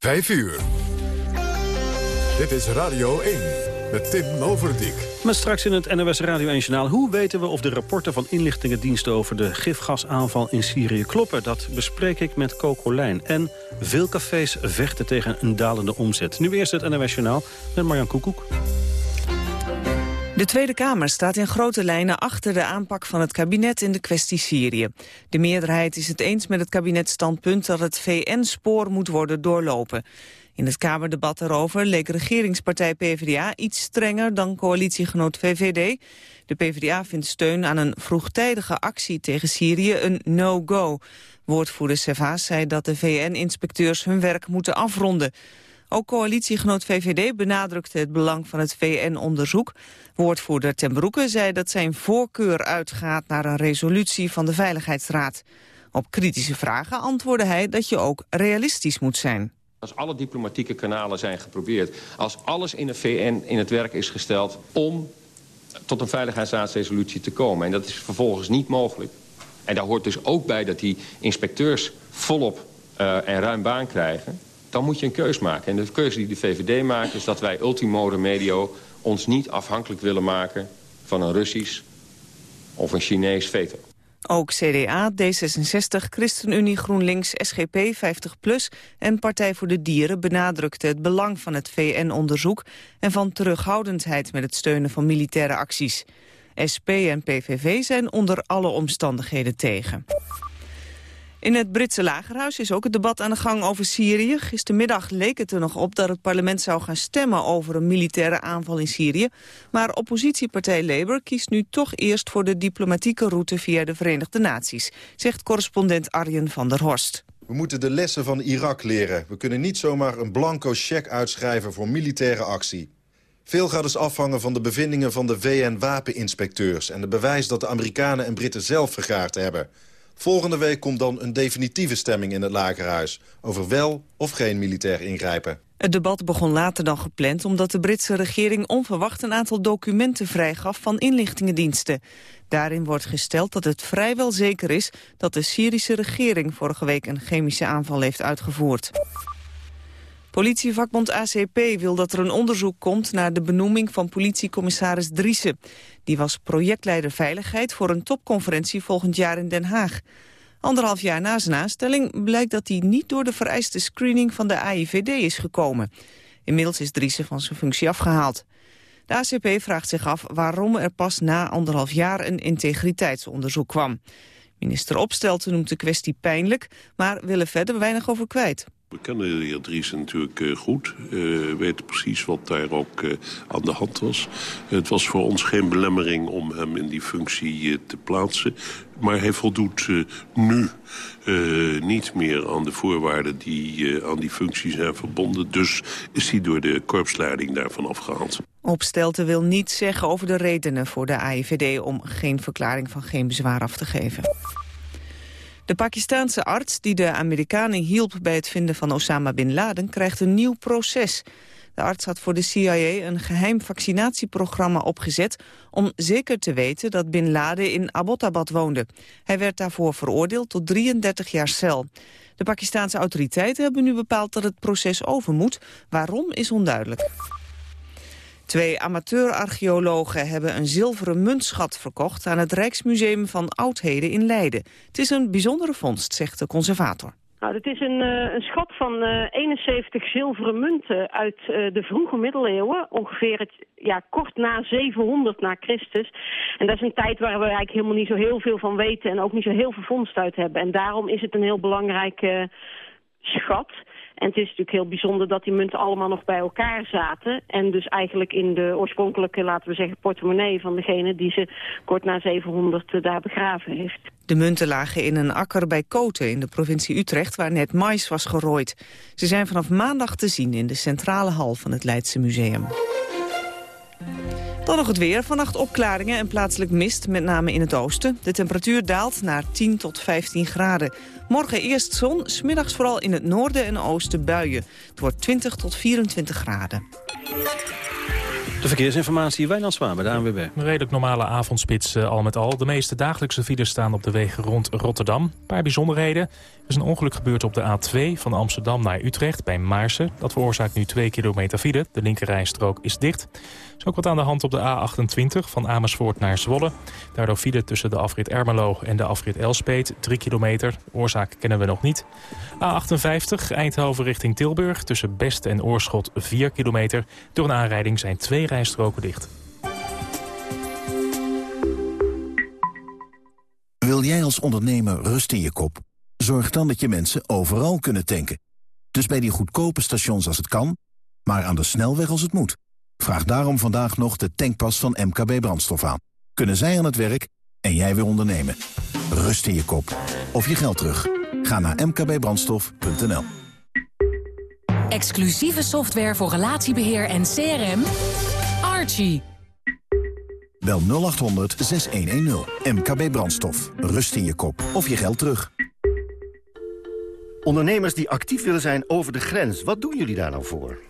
5 uur. Dit is Radio 1 met Tim Overdijk. Maar straks in het NOS Radio 1 Journaal. Hoe weten we of de rapporten van inlichtingendiensten over de gifgasaanval in Syrië kloppen? Dat bespreek ik met Coco Lijn. En veel cafés vechten tegen een dalende omzet. Nu eerst het NOS Journaal met Marjan Koekoek. De Tweede Kamer staat in grote lijnen achter de aanpak van het kabinet in de kwestie Syrië. De meerderheid is het eens met het kabinetstandpunt dat het VN-spoor moet worden doorlopen. In het Kamerdebat daarover leek regeringspartij PvdA iets strenger dan coalitiegenoot VVD. De PvdA vindt steun aan een vroegtijdige actie tegen Syrië een no-go. Woordvoerder Servaas zei dat de VN-inspecteurs hun werk moeten afronden. Ook coalitiegenoot VVD benadrukte het belang van het VN-onderzoek. Woordvoerder Ten Broeke zei dat zijn voorkeur uitgaat naar een resolutie van de Veiligheidsraad. Op kritische vragen antwoordde hij dat je ook realistisch moet zijn. Als alle diplomatieke kanalen zijn geprobeerd... als alles in de VN in het werk is gesteld om tot een veiligheidsraadsresolutie te komen... en dat is vervolgens niet mogelijk... en daar hoort dus ook bij dat die inspecteurs volop uh, en ruim baan krijgen... dan moet je een keus maken. En de keuze die de VVD maakt is dat wij ultimo medio ons niet afhankelijk willen maken van een Russisch of een Chinees veto. Ook CDA, D66, ChristenUnie, GroenLinks, SGP, 50PLUS en Partij voor de Dieren benadrukten het belang van het VN-onderzoek en van terughoudendheid met het steunen van militaire acties. SP en PVV zijn onder alle omstandigheden tegen. In het Britse lagerhuis is ook het debat aan de gang over Syrië. Gistermiddag leek het er nog op dat het parlement zou gaan stemmen over een militaire aanval in Syrië. Maar oppositiepartij Labour kiest nu toch eerst voor de diplomatieke route via de Verenigde Naties, zegt correspondent Arjen van der Horst. We moeten de lessen van Irak leren. We kunnen niet zomaar een blanco cheque uitschrijven voor militaire actie. Veel gaat dus afhangen van de bevindingen van de VN-wapeninspecteurs... en de bewijs dat de Amerikanen en Britten zelf vergaard hebben. Volgende week komt dan een definitieve stemming in het Lagerhuis... over wel of geen militair ingrijpen. Het debat begon later dan gepland omdat de Britse regering onverwacht een aantal documenten vrijgaf van inlichtingendiensten. Daarin wordt gesteld dat het vrijwel zeker is dat de Syrische regering vorige week een chemische aanval heeft uitgevoerd. Politievakbond ACP wil dat er een onderzoek komt naar de benoeming van politiecommissaris Driessen. Die was projectleider Veiligheid voor een topconferentie volgend jaar in Den Haag. Anderhalf jaar na zijn aanstelling blijkt dat hij niet door de vereiste screening van de AIVD is gekomen. Inmiddels is Driessen van zijn functie afgehaald. De ACP vraagt zich af waarom er pas na anderhalf jaar een integriteitsonderzook kwam. Minister Opstelten noemt de kwestie pijnlijk, maar wil er verder weinig over kwijt. We kennen de heer Dries natuurlijk uh, goed. Uh, weten precies wat daar ook uh, aan de hand was. Het was voor ons geen belemmering om hem in die functie te plaatsen. Maar hij voldoet nu niet meer aan de voorwaarden die aan die functie zijn verbonden. Dus is hij door de korpsleiding daarvan afgehaald. Opstelten wil niets zeggen over de redenen voor de AIVD... om geen verklaring van geen bezwaar af te geven. De Pakistaanse arts die de Amerikanen hielp bij het vinden van Osama Bin Laden krijgt een nieuw proces. De arts had voor de CIA een geheim vaccinatieprogramma opgezet om zeker te weten dat Bin Laden in Abbottabad woonde. Hij werd daarvoor veroordeeld tot 33 jaar cel. De Pakistaanse autoriteiten hebben nu bepaald dat het proces over moet. Waarom is onduidelijk. Twee amateurarcheologen hebben een zilveren muntschat verkocht... aan het Rijksmuseum van Oudheden in Leiden. Het is een bijzondere vondst, zegt de conservator. Nou, het is een, uh, een schat van uh, eh, 71 zilveren munten uit uh, de vroege middeleeuwen. Ongeveer het, ja, kort na 700 na Christus. En dat is een tijd waar we eigenlijk helemaal niet zo heel veel van weten... en ook niet zo heel veel vondst uit hebben. En daarom is het een heel belangrijke schat... En het is natuurlijk heel bijzonder dat die munten allemaal nog bij elkaar zaten. En dus eigenlijk in de oorspronkelijke, laten we zeggen, portemonnee van degene die ze kort na 700 daar begraven heeft. De munten lagen in een akker bij Koten in de provincie Utrecht waar net mais was gerooid. Ze zijn vanaf maandag te zien in de centrale hal van het Leidse Museum. Dan nog het weer. Vannacht opklaringen en plaatselijk mist, met name in het oosten. De temperatuur daalt naar 10 tot 15 graden. Morgen eerst zon, smiddags vooral in het noorden en oosten buien. Het wordt 20 tot 24 graden. De verkeersinformatie, Wijnand Zwaan bij de ANWB. Een redelijk normale avondspits uh, al met al. De meeste dagelijkse files staan op de wegen rond Rotterdam. Een paar bijzonderheden. Er is een ongeluk gebeurd op de A2 van Amsterdam naar Utrecht bij Maarsen. Dat veroorzaakt nu 2 kilometer file. De linkerrijstrook is dicht. Is ook wat aan de hand op de A28 van Amersfoort naar Zwolle. Daardoor file tussen de afrit Ermelo en de afrit Elspeet. 3 kilometer. Oorzaak kennen we nog niet. A58 Eindhoven richting Tilburg. Tussen Best en Oorschot 4 kilometer. Door een aanrijding zijn twee rijstroken dicht. Wil jij als ondernemer rust in je kop? Zorg dan dat je mensen overal kunnen tanken. Dus bij die goedkope stations als het kan, maar aan de snelweg als het moet. Vraag daarom vandaag nog de tankpas van MKB Brandstof aan. Kunnen zij aan het werk en jij weer ondernemen. Rust in je kop. Of je geld terug. Ga naar mkbbrandstof.nl Exclusieve software voor relatiebeheer en CRM. Archie. Bel 0800 6110. MKB Brandstof. Rust in je kop. Of je geld terug. Ondernemers die actief willen zijn over de grens. Wat doen jullie daar nou voor?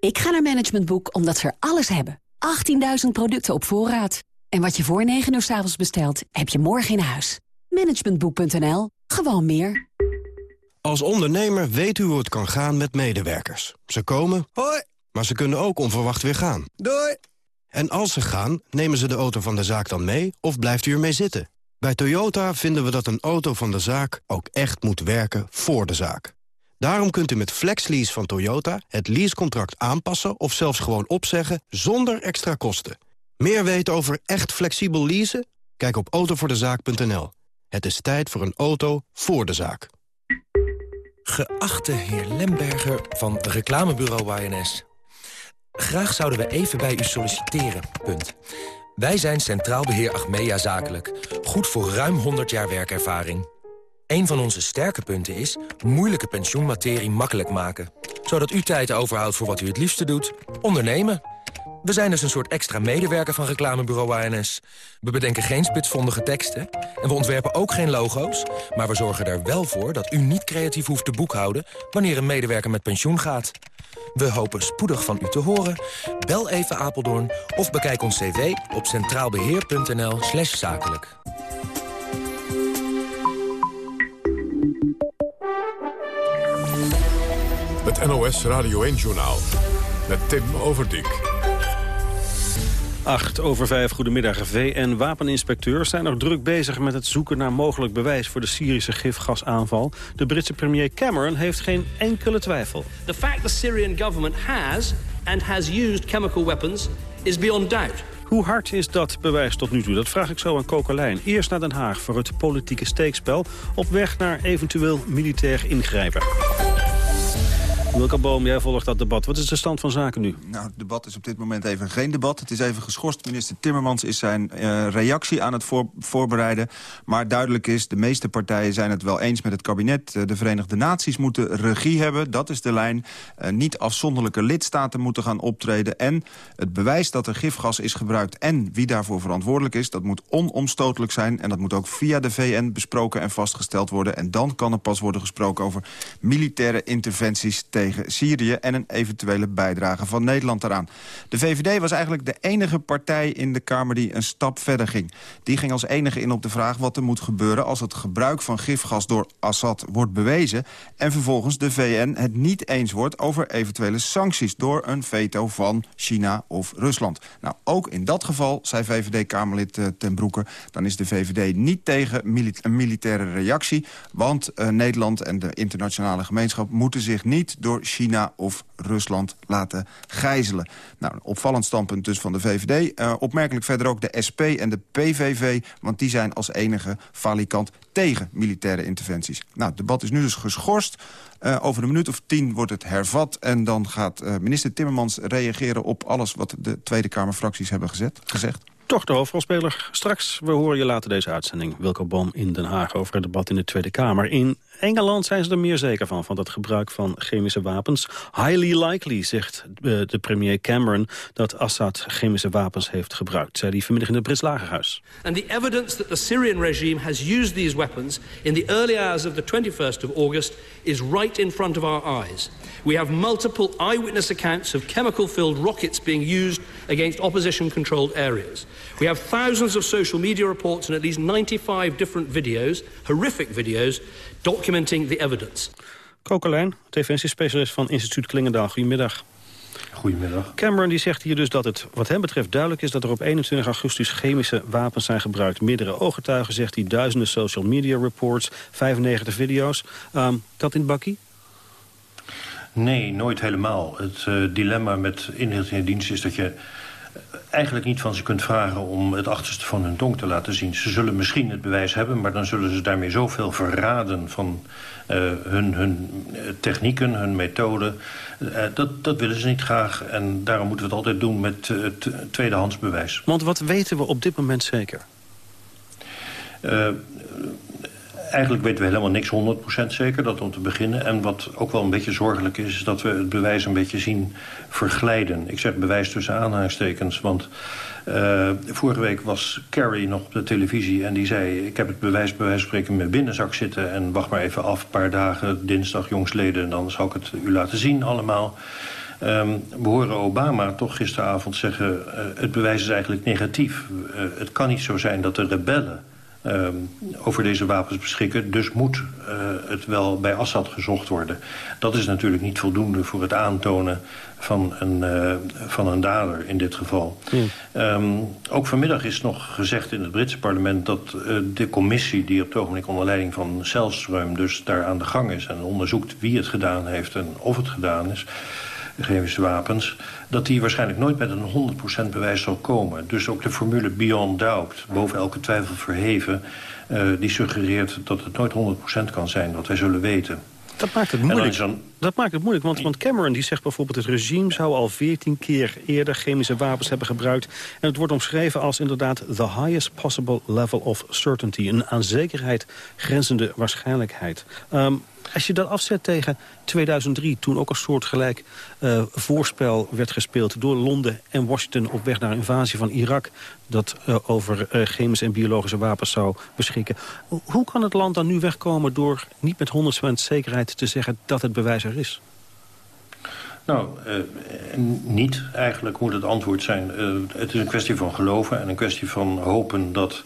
Ik ga naar Management Boek omdat ze er alles hebben. 18.000 producten op voorraad. En wat je voor 9 uur s avonds bestelt, heb je morgen in huis. Managementboek.nl. Gewoon meer. Als ondernemer weet u hoe het kan gaan met medewerkers. Ze komen, hoi, maar ze kunnen ook onverwacht weer gaan. Doei. En als ze gaan, nemen ze de auto van de zaak dan mee of blijft u ermee zitten? Bij Toyota vinden we dat een auto van de zaak ook echt moet werken voor de zaak. Daarom kunt u met FlexLease van Toyota het leasecontract aanpassen... of zelfs gewoon opzeggen zonder extra kosten. Meer weten over echt flexibel leasen? Kijk op autovoordezaak.nl. Het is tijd voor een auto voor de zaak. Geachte heer Lemberger van reclamebureau YNS. Graag zouden we even bij u solliciteren. Punt. Wij zijn Centraal Beheer Achmea Zakelijk. Goed voor ruim 100 jaar werkervaring. Een van onze sterke punten is moeilijke pensioenmaterie makkelijk maken. Zodat u tijd overhoudt voor wat u het liefste doet, ondernemen. We zijn dus een soort extra medewerker van reclamebureau ANS. We bedenken geen spitsvondige teksten en we ontwerpen ook geen logo's... maar we zorgen er wel voor dat u niet creatief hoeft te boekhouden... wanneer een medewerker met pensioen gaat. We hopen spoedig van u te horen. Bel even Apeldoorn of bekijk ons cv op centraalbeheer.nl zakelijk. Het NOS Radio 1-journaal met Tim Overdijk. 8 over 5, goedemiddag. VN-wapeninspecteurs zijn nog druk bezig met het zoeken naar mogelijk bewijs voor de Syrische gifgasaanval. De Britse premier Cameron heeft geen enkele twijfel. The fact the Syrian government has and has used chemical weapons is beyond doubt. Hoe hard is dat bewijs tot nu toe? Dat vraag ik zo aan Kokelijn. Eerst naar Den Haag voor het politieke steekspel... op weg naar eventueel militair ingrijpen. Wilke Boom, jij volgt dat debat. Wat is de stand van zaken nu? Nou, het debat is op dit moment even geen debat. Het is even geschorst. Minister Timmermans is zijn uh, reactie aan het voor, voorbereiden. Maar duidelijk is, de meeste partijen zijn het wel eens met het kabinet. Uh, de Verenigde Naties moeten regie hebben. Dat is de lijn. Uh, niet afzonderlijke lidstaten moeten gaan optreden. En het bewijs dat er gifgas is gebruikt en wie daarvoor verantwoordelijk is... dat moet onomstotelijk zijn. En dat moet ook via de VN besproken en vastgesteld worden. En dan kan er pas worden gesproken over militaire interventies tegen Syrië... en een eventuele bijdrage van Nederland daaraan. De VVD was eigenlijk de enige partij in de Kamer die een stap verder ging. Die ging als enige in op de vraag wat er moet gebeuren... als het gebruik van gifgas door Assad wordt bewezen... en vervolgens de VN het niet eens wordt over eventuele sancties... door een veto van China of Rusland. Nou, ook in dat geval, zei VVD-Kamerlid uh, ten Broeke... dan is de VVD niet tegen een militaire reactie... want uh, Nederland en de internationale gemeenschap moeten zich niet... door door China of Rusland laten gijzelen. Nou, een opvallend standpunt dus van de VVD. Uh, opmerkelijk verder ook de SP en de PVV... want die zijn als enige falikant tegen militaire interventies. Nou, het debat is nu dus geschorst. Uh, over een minuut of tien wordt het hervat. En dan gaat uh, minister Timmermans reageren op alles... wat de Tweede Kamerfracties hebben gezet, gezegd. Toch de hoofdrolspeler. Straks, we horen je later deze uitzending. Wilco Boom in Den Haag over het debat in de Tweede Kamer. In Engeland zijn ze er meer zeker van, van dat gebruik van chemische wapens. Highly likely, zegt eh, de premier Cameron, dat Assad chemische wapens heeft gebruikt. Zei hij vanmiddag in het Brits Lagerhuis. And the evidence that the Syrian regime has used these weapons in the early hours of the 21st of August is right in front of our eyes. We have multiple eyewitness accounts of chemical-filled rockets being used against opposition-controlled areas. We have thousands of social media reports and at least 95 different videos, horrific videos, documenting the evidence. Kokelijn, defensiespecialist van instituut Klingendaal. Goedemiddag. Goedemiddag. Cameron die zegt hier dus dat het wat hem betreft duidelijk is... dat er op 21 augustus chemische wapens zijn gebruikt. Meerdere ooggetuigen zegt hij, duizenden social media reports, 95 video's. Um, dat in het bakkie? Nee, nooit helemaal. Het uh, dilemma met inlichtingendienst is dat je eigenlijk niet van ze kunt vragen om het achterste van hun tong te laten zien. Ze zullen misschien het bewijs hebben, maar dan zullen ze daarmee zoveel verraden van uh, hun, hun technieken, hun methoden. Uh, dat, dat willen ze niet graag en daarom moeten we het altijd doen met uh, tweedehands bewijs. Want wat weten we op dit moment zeker? Eigenlijk weten we helemaal niks 100% zeker, dat om te beginnen. En wat ook wel een beetje zorgelijk is, is dat we het bewijs een beetje zien verglijden. Ik zeg bewijs tussen aanhalingstekens, want uh, vorige week was Carrie nog op de televisie en die zei... ik heb het bewijs bij wijze van spreken in mijn binnenzak zitten... en wacht maar even af, een paar dagen, dinsdag jongsleden... en dan zal ik het u laten zien allemaal... Um, we horen Obama toch gisteravond zeggen... Uh, het bewijs is eigenlijk negatief. Uh, het kan niet zo zijn dat de rebellen uh, over deze wapens beschikken. Dus moet uh, het wel bij Assad gezocht worden. Dat is natuurlijk niet voldoende voor het aantonen van een, uh, van een dader in dit geval. Ja. Um, ook vanmiddag is nog gezegd in het Britse parlement... dat uh, de commissie die op het ogenblik onder leiding van Selström... dus daar aan de gang is en onderzoekt wie het gedaan heeft en of het gedaan is chemische wapens... dat die waarschijnlijk nooit met een 100% bewijs zal komen. Dus ook de formule beyond doubt, boven elke twijfel verheven... Uh, die suggereert dat het nooit 100% kan zijn, wat wij zullen weten. Dat maakt het moeilijk. Dan... Dat maakt het moeilijk, want, want Cameron die zegt bijvoorbeeld... het regime zou al 14 keer eerder chemische wapens hebben gebruikt. En het wordt omschreven als inderdaad... the highest possible level of certainty. Een aan zekerheid grenzende waarschijnlijkheid. Um, als je dat afzet tegen 2003, toen ook een soortgelijk uh, voorspel werd gespeeld... door Londen en Washington op weg naar invasie van Irak... dat uh, over uh, chemische en biologische wapens zou beschikken. Hoe kan het land dan nu wegkomen door niet met 100% zekerheid te zeggen... dat het bewijs er is? Nou, niet. Eigenlijk moet het antwoord zijn... Het is een kwestie van geloven en een kwestie van hopen dat...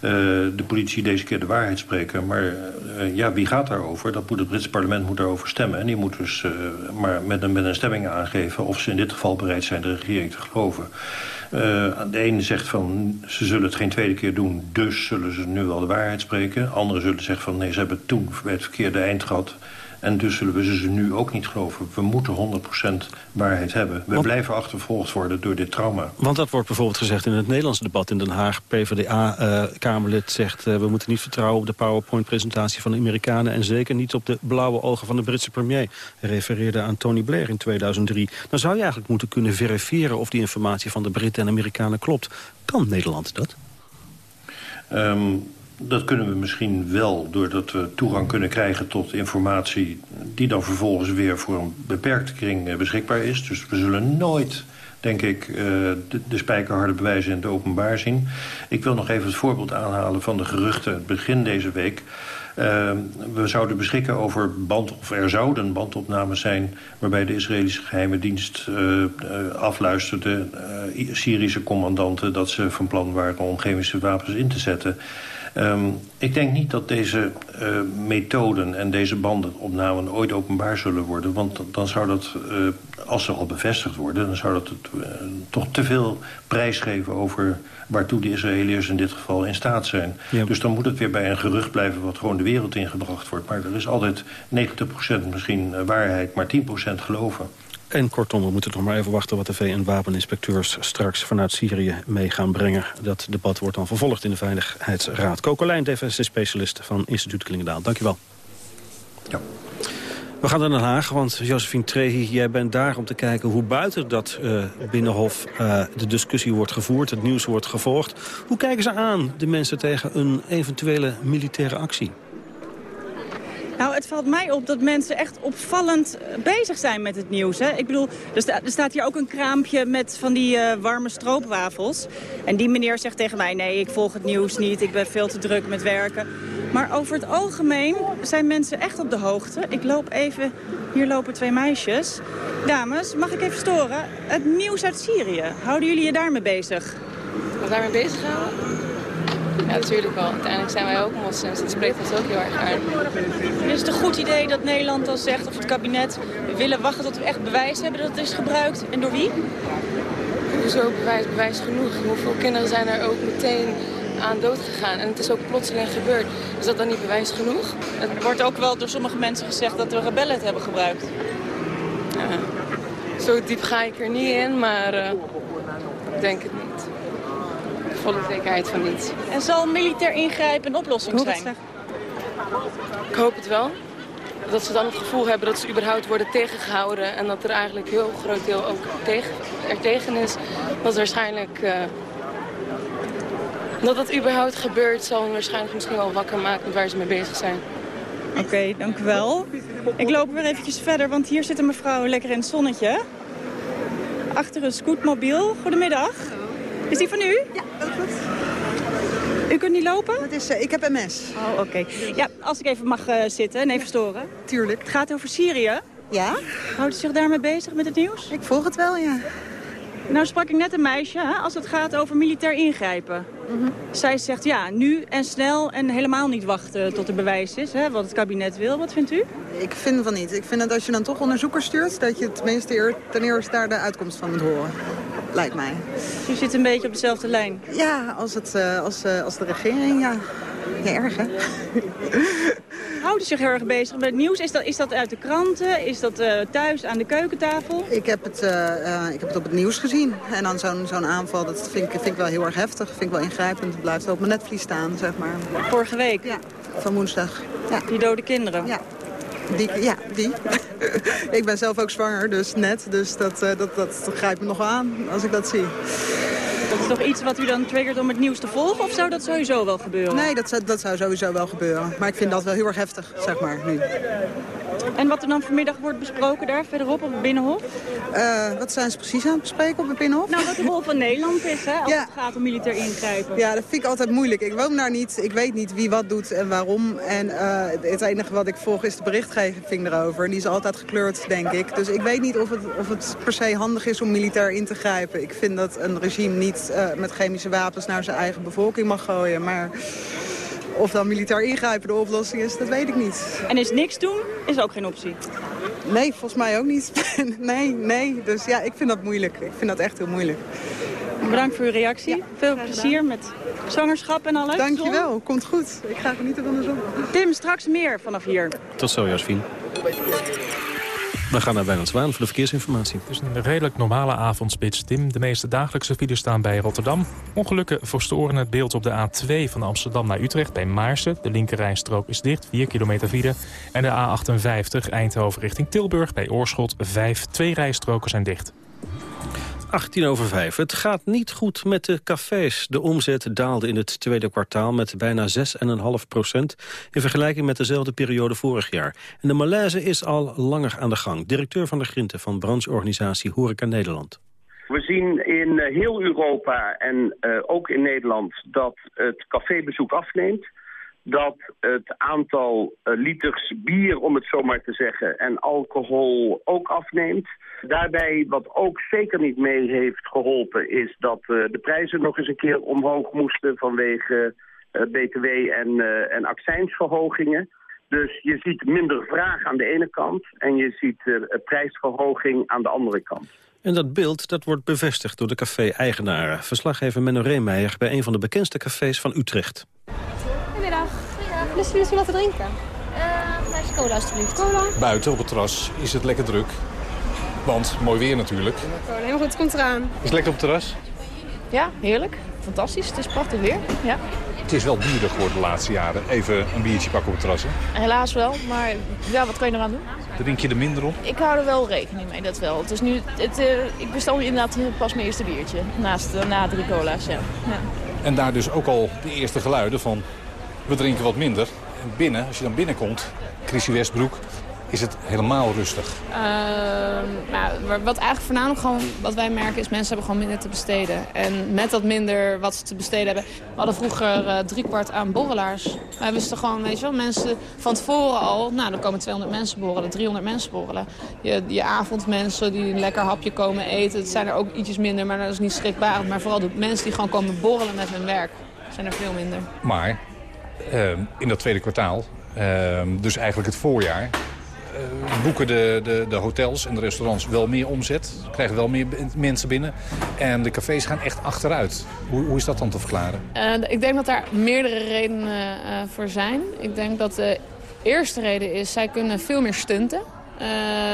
Uh, de politie deze keer de waarheid spreken. Maar uh, ja, wie gaat daarover? Dat moet het Britse parlement moet daarover stemmen. En die moet dus uh, maar met een, met een stemming aangeven... of ze in dit geval bereid zijn de regering te geloven. de ene zegt van, ze zullen het geen tweede keer doen... dus zullen ze nu wel de waarheid spreken. Anderen zullen zeggen van, nee, ze hebben toen bij het verkeerde eind gehad... En dus zullen we ze nu ook niet geloven. We moeten 100% waarheid hebben. We Want, blijven achtervolgd worden door dit trauma. Want dat wordt bijvoorbeeld gezegd in het Nederlandse debat in Den Haag. PvdA-Kamerlid uh, zegt... Uh, we moeten niet vertrouwen op de PowerPoint-presentatie van de Amerikanen... en zeker niet op de blauwe ogen van de Britse premier. Hij refereerde aan Tony Blair in 2003. Dan zou je eigenlijk moeten kunnen verifiëren... of die informatie van de Britten en Amerikanen klopt. Kan Nederland dat? Um, dat kunnen we misschien wel doordat we toegang kunnen krijgen tot informatie... die dan vervolgens weer voor een beperkte kring eh, beschikbaar is. Dus we zullen nooit, denk ik, uh, de, de spijkerharde bewijzen in het openbaar zien. Ik wil nog even het voorbeeld aanhalen van de geruchten begin deze week... Uh, we zouden beschikken over band, of er zouden bandopnames zijn... waarbij de Israëlische geheime dienst uh, afluisterde Syrische commandanten... dat ze van plan waren om chemische wapens in te zetten. Ehm, ik denk niet dat deze uh, methoden en deze bandenopnamen ooit openbaar zullen worden. Want dan zou dat, uh, als ze al bevestigd worden... dan zou dat het, uh, toch te veel prijs geven over waartoe de Israëliërs in dit geval in staat zijn. Ja. Dus dan moet het weer bij een gerucht blijven wat gewoon de wereld ingebracht wordt. Maar er is altijd 90% misschien waarheid, maar 10% geloven. En kortom, we moeten nog maar even wachten wat de VN-wapeninspecteurs straks vanuit Syrië mee gaan brengen. Dat debat wordt dan vervolgd in de Veiligheidsraad. Kokolijn, defensie-specialist van instituut Klingendaal. Dankjewel. Ja. We gaan naar Den Haag, want Josephine Trehi, jij bent daar om te kijken hoe buiten dat uh, Binnenhof uh, de discussie wordt gevoerd, het nieuws wordt gevolgd. Hoe kijken ze aan, de mensen, tegen een eventuele militaire actie? Nou, het valt mij op dat mensen echt opvallend eh, bezig zijn met het nieuws. Hè? Ik bedoel, er, er, staat hier ook een kraampje met van die uh, warme stroopwafels. En die meneer zegt tegen mij, nee, ik volg het nieuws niet. Ik ben veel te druk met werken. Maar over het algemeen zijn mensen echt op de hoogte. Ik loop even, hier lopen twee meisjes. Dames, mag ik even storen? Het nieuws uit Syrië, houden jullie je daarmee bezig? Wat daarmee bezig houden? Ja, natuurlijk wel. Uiteindelijk zijn wij ook moslims. Dat spreekt ons ook heel erg aan. Is het een goed idee dat Nederland dan zegt, of het kabinet... we willen wachten tot we echt bewijs hebben dat het is gebruikt? En door wie? Hoezo bewijs? Bewijs genoeg. Hoeveel kinderen zijn er ook meteen aan dood gegaan. En het is ook plotseling gebeurd. Is dat dan niet bewijs genoeg? Het wordt ook wel door sommige mensen gezegd dat we rebellen het hebben gebruikt. Ja. Zo diep ga ik er niet in, maar uh, ik denk het niet volle zekerheid van niet. En zal militair ingrijpen een oplossing zijn? Ik hoop het wel. Dat ze dan het gevoel hebben dat ze überhaupt worden tegengehouden... en dat er eigenlijk een heel groot deel ook tegen, er tegen is. Dat waarschijnlijk... Uh, dat dat überhaupt gebeurt zal hen waarschijnlijk misschien wel wakker maken... met waar ze mee bezig zijn. Oké, okay, dank u wel. Ik loop weer eventjes verder, want hier zit een mevrouw lekker in het zonnetje. Achter een scootmobiel. Goedemiddag. Is die van u? Ja, dat goed. U kunt niet lopen? Dat is, uh, ik heb MS. Oh, oké. Ja, als ik even mag uh, zitten en even storen. Tuurlijk. Het gaat over Syrië. Ja. Houdt u zich daarmee bezig met het nieuws? Ik volg het wel, ja. Nou sprak ik net een meisje, hè, als het gaat over militair ingrijpen. Mm -hmm. Zij zegt ja, nu en snel en helemaal niet wachten tot er bewijs is, hè, wat het kabinet wil. Wat vindt u? Ik vind van niet. Ik vind dat als je dan toch onderzoekers stuurt, dat je tenminste ten eerste daar de uitkomst van moet horen. Lijkt mij. U zit een beetje op dezelfde lijn? Ja, als, het, uh, als, uh, als de regering, ja. Ja, erg hè? Houden zich heel erg bezig met het nieuws? Is dat, is dat uit de kranten? Is dat uh, thuis aan de keukentafel? Ik heb het, uh, ik heb het op het nieuws gezien. En dan zo'n zo'n aanval, dat vind ik, vind ik wel heel erg heftig. Vind ik wel ingrijpend. Het blijft op mijn netvlies staan, zeg maar. Vorige week? Ja, van woensdag. Ja. Die dode kinderen? Ja. Die, ja, die. ik ben zelf ook zwanger, dus net. Dus dat, uh, dat, dat, dat grijpt me nog aan als ik dat zie. Dat is toch iets wat u dan triggert om het nieuws te volgen? Of zou dat sowieso wel gebeuren? Nee, dat, dat zou sowieso wel gebeuren. Maar ik vind dat wel heel erg heftig, zeg maar, nu. En wat er dan vanmiddag wordt besproken daar verderop op het Binnenhof? Uh, wat zijn ze precies aan het bespreken op het Binnenhof? Nou, wat de rol van Nederland is, hè, als ja. het gaat om militair ingrijpen. Ja, dat vind ik altijd moeilijk. Ik woon daar niet, ik weet niet wie wat doet en waarom. En uh, het enige wat ik volg is de berichtgeving erover. En die is altijd gekleurd, denk ik. Dus ik weet niet of het, of het per se handig is om militair in te grijpen. Ik vind dat een regime niet uh, met chemische wapens naar zijn eigen bevolking mag gooien. Maar of dan militair ingrijpen de oplossing is, dat weet ik niet. En is niks doen, is ook geen optie? Nee, volgens mij ook niet. nee, nee. Dus ja, ik vind dat moeilijk. Ik vind dat echt heel moeilijk. Bedankt voor uw reactie. Ja, Veel plezier met zwangerschap en alles. Dankjewel, komt goed. Ik ga genieten van de zon. Tim, straks meer vanaf hier. Tot zo, Jasfien. We gaan naar Wijnand Zwaan voor de verkeersinformatie. Het is een redelijk normale avondspits, Tim. De meeste dagelijkse files staan bij Rotterdam. Ongelukken verstoren het beeld op de A2 van Amsterdam naar Utrecht bij Maarsen. De linkerrijstrook is dicht, 4 kilometer file. En de A58 Eindhoven richting Tilburg bij Oorschot 5. Twee rijstroken zijn dicht. 18 over 5. Het gaat niet goed met de cafés. De omzet daalde in het tweede kwartaal met bijna 6,5 procent... in vergelijking met dezelfde periode vorig jaar. En de malaise is al langer aan de gang. Directeur van de Grinten van brancheorganisatie Horeca Nederland. We zien in eh, heel Europa en uh, ook in Nederland dat het cafébezoek afneemt dat het aantal uh, liters bier, om het zo maar te zeggen, en alcohol ook afneemt. Daarbij, wat ook zeker niet mee heeft geholpen, is dat uh, de prijzen nog eens een keer omhoog moesten vanwege btw en, en accijnsverhogingen. Dus je ziet minder vraag aan de ene kant en je ziet prijsverhoging aan de andere kant. En dat beeld dat wordt bevestigd door de café-eigenaren. Verslaggever Menno Reemeijer bij een van de bekendste cafés van Utrecht. Lust jullie wat te drinken? Uh, cola alsjeblieft. Cola. Buiten op het terras is het lekker druk. Want mooi weer natuurlijk. Cola, helemaal goed, het komt eraan. Is het lekker op het terras? Ja, heerlijk. Fantastisch. Het is prachtig weer. Ja. Het is wel duurder geworden de laatste jaren. Even een biertje pakken op het terras. Helaas wel, maar ja, wat kan je eraan doen? Drink je er minder op? Ik hou er wel rekening mee, dat wel. Het is nu, het, uh, ik bestel inderdaad pas mijn eerste biertje. Naast uh, na drie cola's, ja. ja. En daar dus ook al de eerste geluiden van... we drinken wat minder. En binnen, als je dan binnenkomt, Chrissy Westbroek is het helemaal rustig? Uh, nou, wat eigenlijk voornamelijk gewoon wat wij merken is mensen hebben gewoon minder te besteden. En met dat minder wat ze te besteden hebben. We hadden vroeger uh, driekwart aan borrelaars. Wij wisten gewoon, weet je wel, mensen van tevoren al... Nou, dan komen 200 mensen borrelen, 300 mensen borrelen. Je, je avondmensen die een lekker hapje komen eten. Het zijn er ook ietsjes minder, maar dat is niet schrikbarend. Maar vooral de mensen die gewoon komen borrelen met hun werk. zijn er veel minder. Maar in dat tweede kwartaal, dus eigenlijk het voorjaar uh, boeken de, de, de, hotels en de restaurants wel meer omzet. Krijgen wel meer mensen binnen. En de cafés gaan echt achteruit. Hoe, hoe is dat dan te verklaren? Uh, ik denk dat daar meerdere redenen uh, voor zijn. Ik denk dat de eerste reden is, zij kunnen veel meer stunten.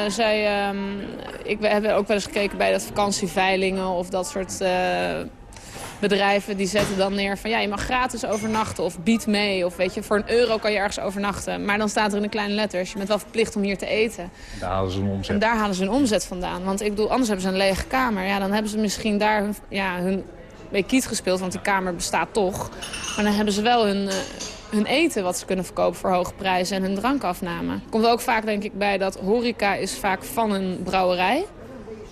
zij, um, ik, we hebben ook wel eens gekeken bij dat vakantieveilingen of dat soort bedrijven die zetten dan neer van ja, je mag gratis overnachten of bied mee. Of weet je, voor een euro kan je ergens overnachten. Maar dan staat er in de kleine letters, je bent wel verplicht om hier te eten. Daar halen ze een omzet. En daar halen ze een omzet vandaan. Want ik bedoel, anders hebben ze een lege kamer. Ja, dan hebben ze misschien daar hun, ja, hun kiet gespeeld, want die kamer bestaat toch. Maar dan hebben ze wel hun, uh, hun eten wat ze kunnen verkopen voor hoge prijzen en hun drankafname. Komt ook vaak denk ik bij dat horeca is vaak van een brouwerij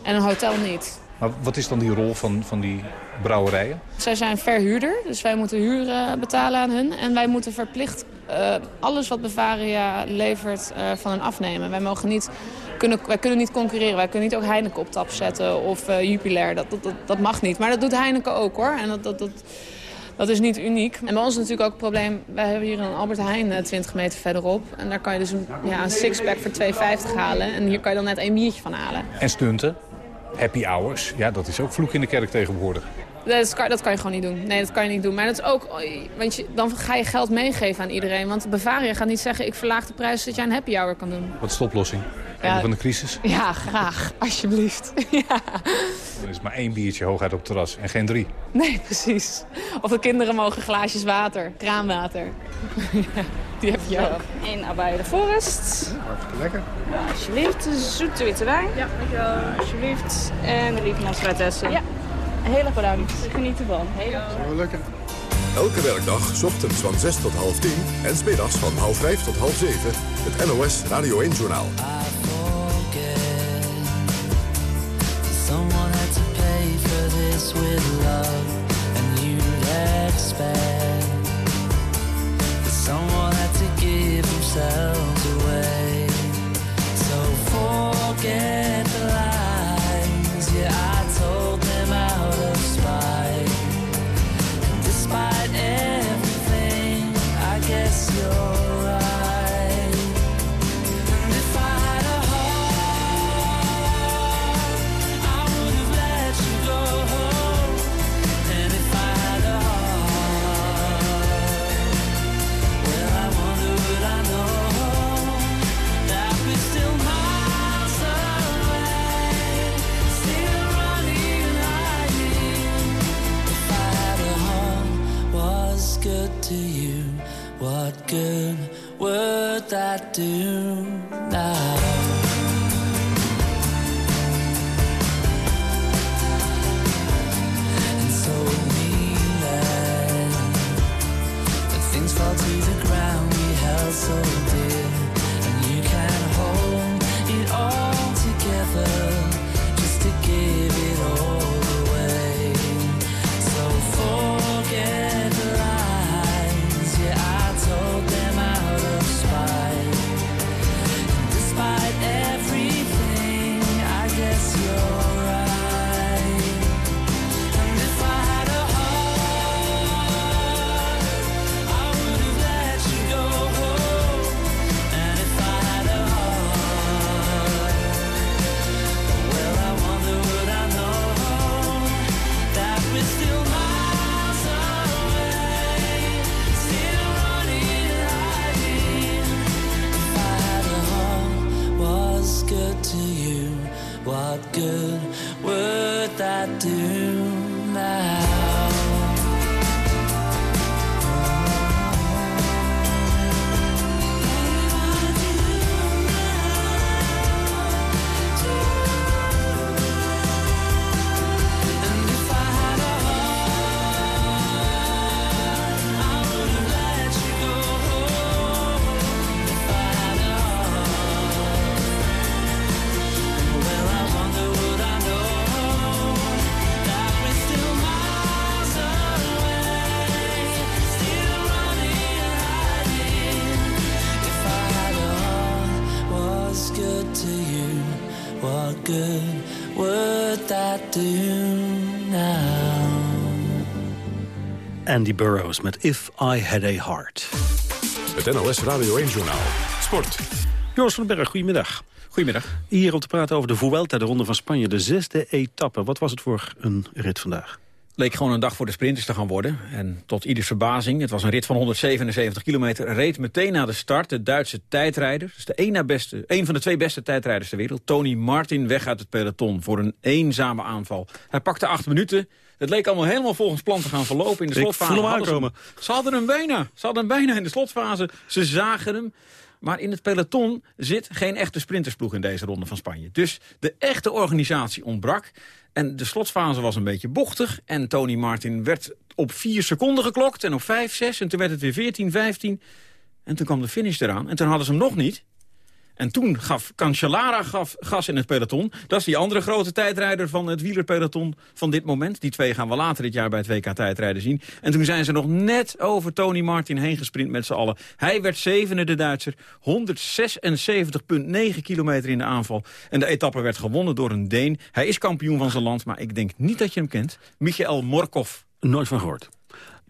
en een hotel niet. Maar wat is dan die rol van, van die brouwerijen? Zij zijn verhuurder, dus wij moeten huur uh, betalen aan hun. En wij moeten verplicht uh, alles wat Bavaria levert uh, van hen afnemen. Wij, mogen niet, kunnen, wij kunnen niet concurreren. Wij kunnen niet ook Heineken op tap zetten of Jupiler. Dat, dat, dat, dat, mag niet. Maar dat doet Heineken ook hoor. En dat, dat, dat, dat is niet uniek. En bij ons is natuurlijk ook het probleem... wij hebben hier een Albert Heijn 20 meter verderop. En daar kan je dus een, ja, een sixpack voor 2,50 halen. En hier kan je dan net één biertje van halen. En stunten? Happy hours. Ja, dat is ook vloek in de kerk tegenwoordig. Dat kan, dat kan je gewoon niet doen. Nee, dat kan je niet doen. Maar dat is ook, want je, dan ga je geld meegeven aan iedereen. Want Bavaria gaat niet zeggen, ik verlaag de prijs zodat jij een happy hour kan doen. Wat is de oplossing? Ja, van de crisis? Ja, graag. Alsjeblieft. ja. Er is maar één biertje hooguit op het terras en geen drie. Nee, precies. Of de kinderen mogen glaasjes water, kraanwater. die heb je ook. Eén Abaya de Forest. Hartstikke lekker. Ja, alsjeblieft, zoete witte wijn. Ja, dankjewel. Alsjeblieft. En de fruitessen. Ja, heel erg bedankt. Geniet ervan. Heel erg lekker. Elke werkdag, s ochtends van 6 tot half 10 en smiddags van half 5 tot half 7, het NOS Radio 1-journaal. Someone had to pay for this with love, and you'd expect I do. Andy Burroughs met If I Had a Heart. Het NOS Radio 1-journaal. Sport. Joris van den Berg, goedemiddag. Goedemiddag. Hier om te praten over de Vuelta, de Ronde van Spanje. De zesde etappe. Wat was het voor een rit vandaag? Leek gewoon een dag voor de sprinters te gaan worden. En tot ieders verbazing, het was een rit van 177 kilometer... reed meteen na de start de Duitse tijdrijder... dus de een, na beste, een van de twee beste tijdrijders ter wereld... Tony Martin weg uit het peloton voor een eenzame aanval. Hij pakte acht minuten. Het leek allemaal helemaal volgens plan te gaan verlopen. In de Ik slotfase voel hem ze aankomen. Ze hadden hem bijna. Ze hadden hem bijna in de slotfase. Ze zagen hem. Maar in het peloton zit geen echte sprintersploeg in deze ronde van Spanje. Dus de echte organisatie ontbrak. En de slotfase was een beetje bochtig. En Tony Martin werd op vier seconden geklokt. En op vijf, zes. En toen werd het weer 14, 15. En toen kwam de finish eraan. En toen hadden ze hem nog niet. En toen gaf Cancellara gaf gas in het peloton. Dat is die andere grote tijdrijder van het wielerpeloton van dit moment. Die twee gaan we later dit jaar bij het WK tijdrijden zien. En toen zijn ze nog net over Tony Martin heen gesprint met z'n allen. Hij werd zevende, de Duitser. 176,9 kilometer in de aanval. En de etappe werd gewonnen door een Deen. Hij is kampioen van zijn land, maar ik denk niet dat je hem kent. Michael Morkov. Nooit van gehoord.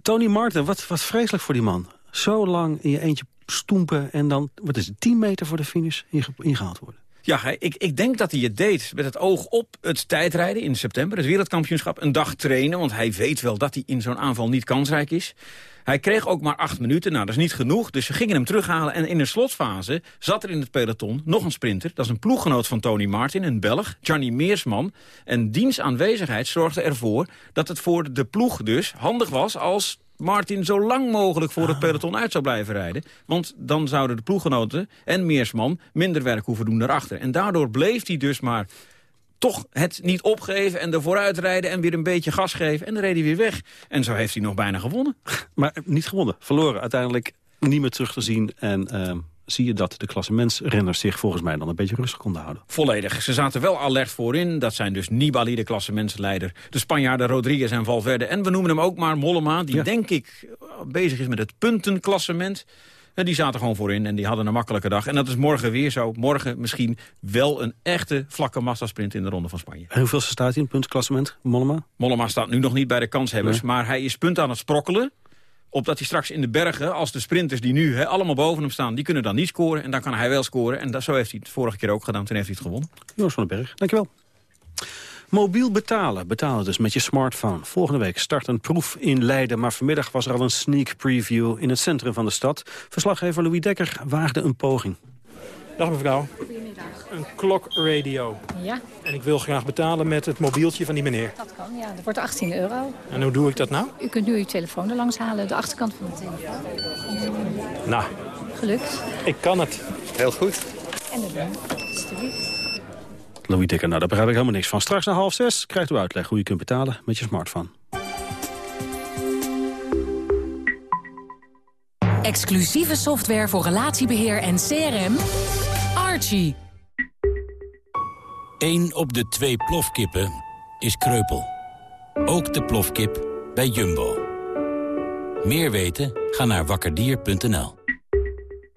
Tony Martin, wat, wat vreselijk voor die man. Zo lang in je eentje stoempen en dan, wat is het, 10 meter voor de finish inge- ingehaald worden. Ja, ik, ik denk dat hij het deed met het oog op het tijdrijden in september. Het wereldkampioenschap. Een dag trainen, want hij weet wel dat hij in zo'n aanval niet kansrijk is. Hij kreeg ook maar acht minuten. Nou, dat is niet genoeg. Dus ze gingen hem terughalen. En in de slotfase zat er in het peloton nog een sprinter. Dat is een ploeggenoot van Tony Martin, een Belg, Gianni Meersman. En diens aanwezigheid zorgde ervoor dat het voor de ploeg dus handig was... als Martin zo lang mogelijk voor het peloton uit zou blijven rijden. Want dan zouden de ploeggenoten en Meersman minder werk hoeven doen daarachter. En daardoor bleef hij dus maar toch het niet opgeven en er vooruit rijden en weer een beetje gas geven. En dan reed hij weer weg. En zo heeft hij nog bijna gewonnen. Maar niet gewonnen, verloren. Uiteindelijk niet meer terug te zien. En ehm, zie je dat de klassementsrenners zich volgens mij dan een beetje rustig konden houden. Volledig. Ze zaten wel alert voorin. Dat zijn dus Nibali, de klassementsleider. De Spanjaarden Rodriguez en Valverde. En we noemen hem ook maar Mollema. Die denk ik bezig is met het puntenklassement. En die zaten gewoon voorin en die hadden een makkelijke dag. En dat is morgen weer zo. Morgen misschien wel een echte vlakke massasprint in de Ronde van Spanje. En hoeveel staat hij in het puntklassement, Mollema? Mollema staat nu nog niet bij de kanshebbers. Maar hij is punt aan het sprokkelen. Opdat hij straks in de bergen, als de sprinters die nu hè, allemaal boven hem staan... die kunnen dan niet scoren en dan kan hij wel scoren. En dat, zo heeft hij het vorige keer ook gedaan. Toen heeft hij het gewonnen. Joris van den Berg, dankjewel. Mobiel betalen. Betalen dus met je smartphone. Volgende week start een proef in Leiden. Maar vanmiddag was er al een sneak preview in het centrum van de stad. Verslaggever Louis Dekker waagde een poging. Dag mevrouw. Goedemiddag. Een klok radio. Ja, En ik wil graag betalen met het mobieltje van die meneer. dat kan. Ja, dat wordt 18 euro. En hoe doe ik dat nou? U kunt nu uw telefoon er langs halen, de achterkant van de telefoon. Nou, Gelukt. ik kan het. Heel goed. En de bon, alstublieft. Louis Dekker, nou daar begrijp ik helemaal niks van. Straks na half zes krijgt u uitleg hoe je kunt betalen met je smartphone. Exclusieve software voor relatiebeheer en CRM. Archie. Eén op de twee plofkippen is kreupel. Ook de plofkip bij Jumbo. Meer weten? Ga naar wakkerdier.nl.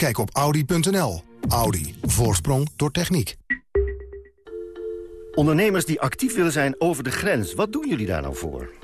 Kijk op Audi.nl. Audi. Voorsprong door techniek. Ondernemers die actief willen zijn over de grens, wat doen jullie daar nou voor?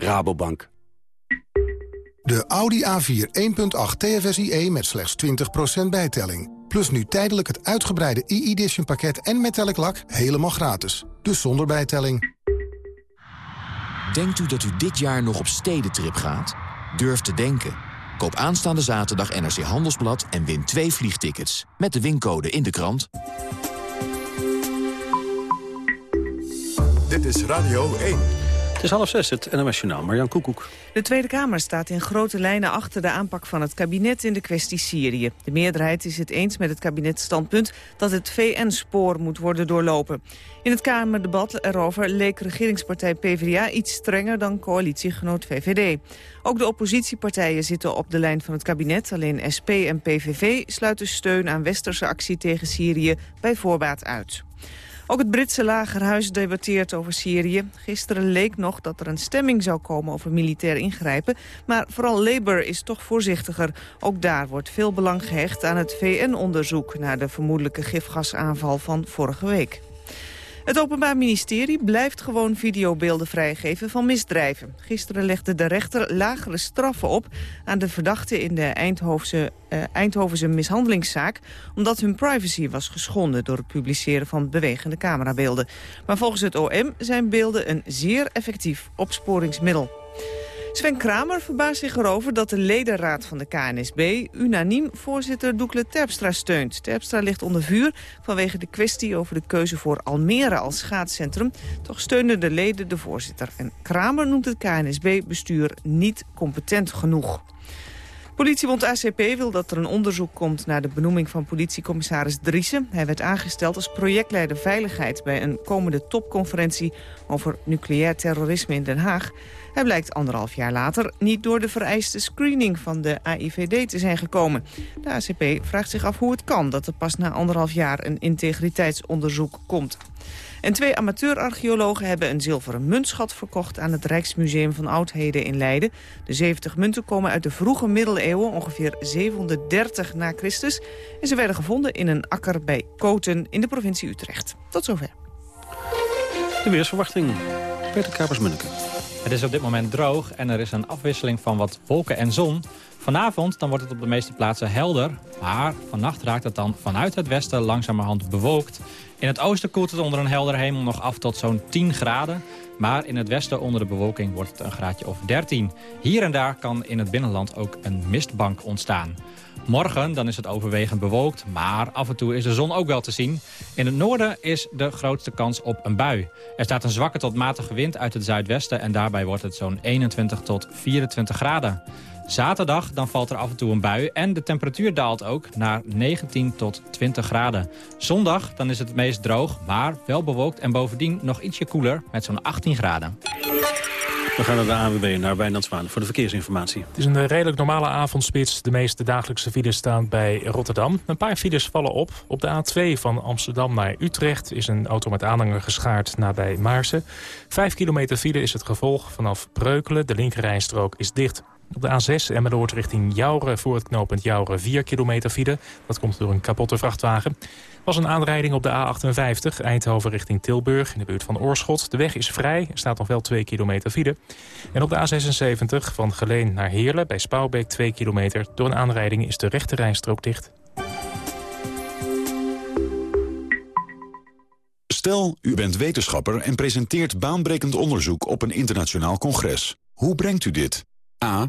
Rabobank. De Audi A4 1.8 TFSIe met slechts 20% bijtelling. Plus nu tijdelijk het uitgebreide e-edition pakket en metallic lak helemaal gratis. Dus zonder bijtelling. Denkt u dat u dit jaar nog op stedentrip gaat? Durf te denken. Koop aanstaande zaterdag NRC Handelsblad en win twee vliegtickets. Met de wincode in de krant. Dit is Radio 1. Het is half zes, het NOS Journaal. Marjan Koekoek. De Tweede Kamer staat in grote lijnen achter de aanpak van het kabinet in de kwestie Syrië. De meerderheid is het eens met het kabinetstandpunt dat het VN-spoor moet worden doorlopen. In het Kamerdebat erover leek regeringspartij PvdA iets strenger dan coalitiegenoot VVD. Ook de oppositiepartijen zitten op de lijn van het kabinet. Alleen SP en PVV sluiten steun aan westerse actie tegen Syrië bij voorbaat uit. Ook het Britse lagerhuis debatteert over Syrië. Gisteren leek nog dat er een stemming zou komen over militair ingrijpen. Maar vooral Labour is toch voorzichtiger. Ook daar wordt veel belang gehecht aan het VN-onderzoek... naar de vermoedelijke gifgasaanval van vorige week. Het Openbaar Ministerie blijft gewoon videobeelden vrijgeven van misdrijven. Gisteren legde de rechter lagere straffen op aan de verdachten in de Eindhovense, uh, Eindhovense mishandelingszaak... omdat hun privacy was geschonden door het publiceren van bewegende camerabeelden. Maar volgens het OM zijn beelden een zeer effectief opsporingsmiddel. Sven Kramer verbaast zich erover dat de ledenraad van de KNSB... unaniem voorzitter Doekle Terpstra steunt. Terpstra ligt onder vuur vanwege de kwestie over de keuze voor Almere als schaatscentrum. Toch steunen de leden de voorzitter. En Kramer noemt het KNSB-bestuur niet competent genoeg. Politiebond ACP wil dat er een onderzoek komt naar de benoeming van politiecommissaris Driessen. Hij werd aangesteld als projectleider veiligheid bij een komende topconferentie over nucleair terrorisme in Den Haag. Hij blijkt anderhalf jaar later niet door de vereiste screening van de AIVD te zijn gekomen. De ACP vraagt zich af hoe het kan dat er pas na anderhalf jaar een integriteitsonderzoek komt. En twee amateurarcheologen hebben een zilveren muntschat verkocht... aan het Rijksmuseum van Oudheden in Leiden. De 70 munten komen uit de vroege middeleeuwen, ongeveer 730 na Christus. En ze werden gevonden in een akker bij Koten in de provincie Utrecht. Tot zover. De weersverwachting. Peter Kapers-Munneke. Het is op dit moment droog en er is een afwisseling van wat wolken en zon. Vanavond dan wordt het op de meeste plaatsen helder. Maar vannacht raakt het dan vanuit het westen langzamerhand bewolkt. In het oosten koelt het onder een helder hemel nog af tot zo'n 10 graden. Maar in het westen onder de bewolking wordt het een graadje of 13. Hier en daar kan in het binnenland ook een mistbank ontstaan. Morgen dan is het overwegend bewolkt, maar af en toe is de zon ook wel te zien. In het noorden is de grootste kans op een bui. Er staat een zwakke tot matige wind uit het zuidwesten... en daarbij wordt het zo'n 21 tot 24 graden. Zaterdag dan valt er af en toe een bui en de temperatuur daalt ook naar 19 tot 20 graden. Zondag dan is het meest droog, maar wel bewolkt en bovendien nog ietsje koeler met zo'n 18 graden. We gaan naar de ANWB, naar Wijnand Zwaan, voor de verkeersinformatie. Het is een redelijk normale avondspits. De meeste dagelijkse files staan bij Rotterdam. Een paar files vallen op. Op de A2 van Amsterdam naar Utrecht is een auto met aanhanger geschaard nabij Maarsen. Vijf kilometer file is het gevolg vanaf Breukelen. De linkerrijstrook is dicht. Op de A6 Emmeloord richting Jouren voor het knooppunt Jouren 4 kilometer file. Dat komt door een kapotte vrachtwagen. was een aanrijding op de A58 Eindhoven richting Tilburg in de buurt van Oorschot. De weg is vrij, er staat nog wel 2 kilometer file. En op de A76 van Geleen naar Heerlen bij Spouwbeek 2 kilometer. Door een aanrijding is de rechte rijstrook dicht. Stel, u bent wetenschapper en presenteert baanbrekend onderzoek op een internationaal congres. Hoe brengt u dit? A.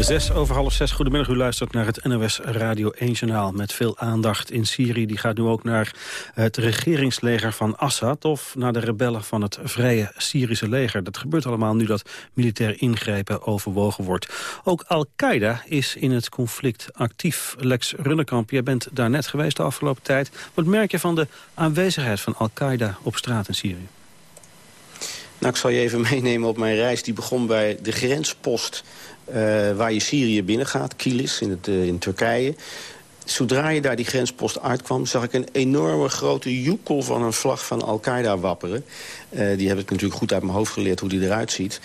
Zes over half zes. Goedemiddag, u luistert naar het NOS Radio 1 Journaal... met veel aandacht in Syrië. Die gaat nu ook naar het regeringsleger van Assad... of naar de rebellen van het Vrije Syrische leger. Dat gebeurt allemaal nu dat militair ingrijpen overwogen wordt. Ook Al-Qaeda is in het conflict actief. Lex Runnekamp, jij bent daar net geweest de afgelopen tijd. Wat merk je van de aanwezigheid van Al-Qaeda op straat in Syrië? Nou, ik zal je even meenemen op mijn reis. Die begon bij de grenspost waar je Syrië binnengaat, Kilis in, het, uh, in Turkije. Zodra je daar die grenspost uitkwam... zag ik een enorme grote joekel van een vlag van Al-Qaeda wapperen. Uh, die heb ik natuurlijk goed uit mijn hoofd geleerd hoe die eruit ziet.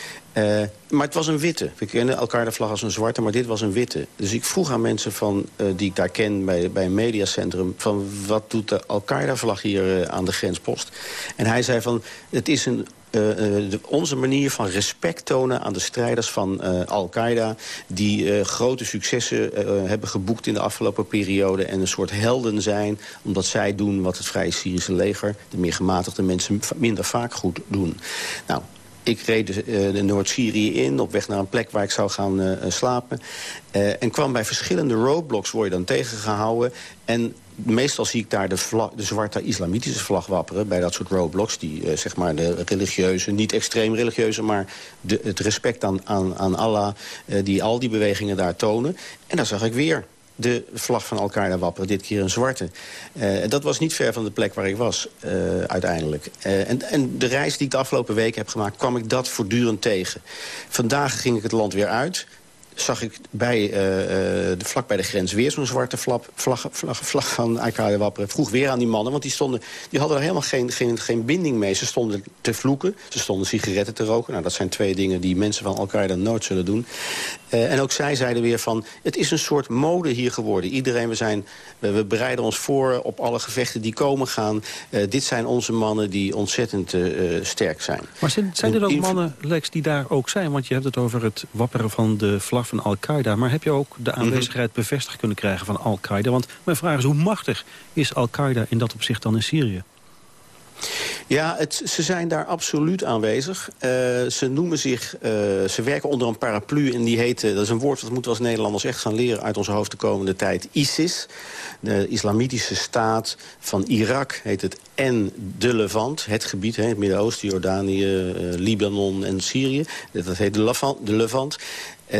maar het was een witte. We kennen Al-Qaeda-vlag als een zwarte, maar dit was een witte. Dus ik vroeg aan mensen van, die ik daar ken bij, bij een mediacentrum... van wat doet de Al-Qaeda-vlag hier aan de grenspost? En hij zei van, het is een de, onze manier van respect tonen aan de strijders van uh, Al-Qaeda... die grote successen hebben geboekt in de afgelopen periode... en een soort helden zijn, omdat zij doen wat het Vrije Syrische leger... de meer gematigde mensen minder vaak goed doen. Nou, ik reed de, de Noord-Syrië in op weg naar een plek waar ik zou gaan slapen. En kwam bij verschillende roadblocks, word je dan tegengehouden. En meestal zie ik daar de, de zwarte islamitische vlag wapperen... bij dat soort roadblocks, die uh, zeg maar de religieuze... niet extreem religieuze, maar de, het respect aan, aan, aan Allah... die al die bewegingen daar tonen. En daar zag ik weer de vlag van Al-Qaeda wapperen, dit keer een zwarte. Uh, dat was niet ver van de plek waar ik was, uiteindelijk. En, en de reis die ik de afgelopen weken heb gemaakt... kwam ik dat voortdurend tegen. Vandaag ging ik het land weer uit zag ik bij, uh, de, vlak bij de grens weer zo'n zwarte vlag, vlag, vlag, vlag van Al-Qaeda wapperen. Vroeg weer aan die mannen, want die, stonden, die hadden er helemaal geen, geen, geen binding mee. Ze stonden te vloeken, ze stonden sigaretten te roken. Nou, dat zijn twee dingen die mensen van Al-Qaeda nooit zullen doen. Uh, en ook zij zeiden weer van, het is een soort mode hier geworden. Iedereen, we, zijn, we, we bereiden ons voor op alle gevechten die komen gaan. Uh, dit zijn onze mannen die ontzettend sterk zijn. Maar zijn, zijn er ook mannen, Lex, die daar ook zijn? Want je hebt het over het wapperen van de vlag van Al-Qaeda. Maar heb je ook de aanwezigheid mm -hmm. bevestigd kunnen krijgen van Al-Qaeda? Want mijn vraag is, hoe machtig is Al-Qaeda in dat opzicht dan in Syrië? Ja, het, ze zijn daar absoluut aanwezig. Uh, ze noemen zich, uh, ze werken onder een paraplu en die heet, uh, dat is een woord dat moeten we als Nederlanders echt gaan leren uit onze hoofd de komende tijd, ISIS. De islamitische staat van Irak heet het en de Levant, het gebied, hè, het Midden-Oosten, Jordanië, Libanon en Syrië. Dat heet de Levant. De Levant.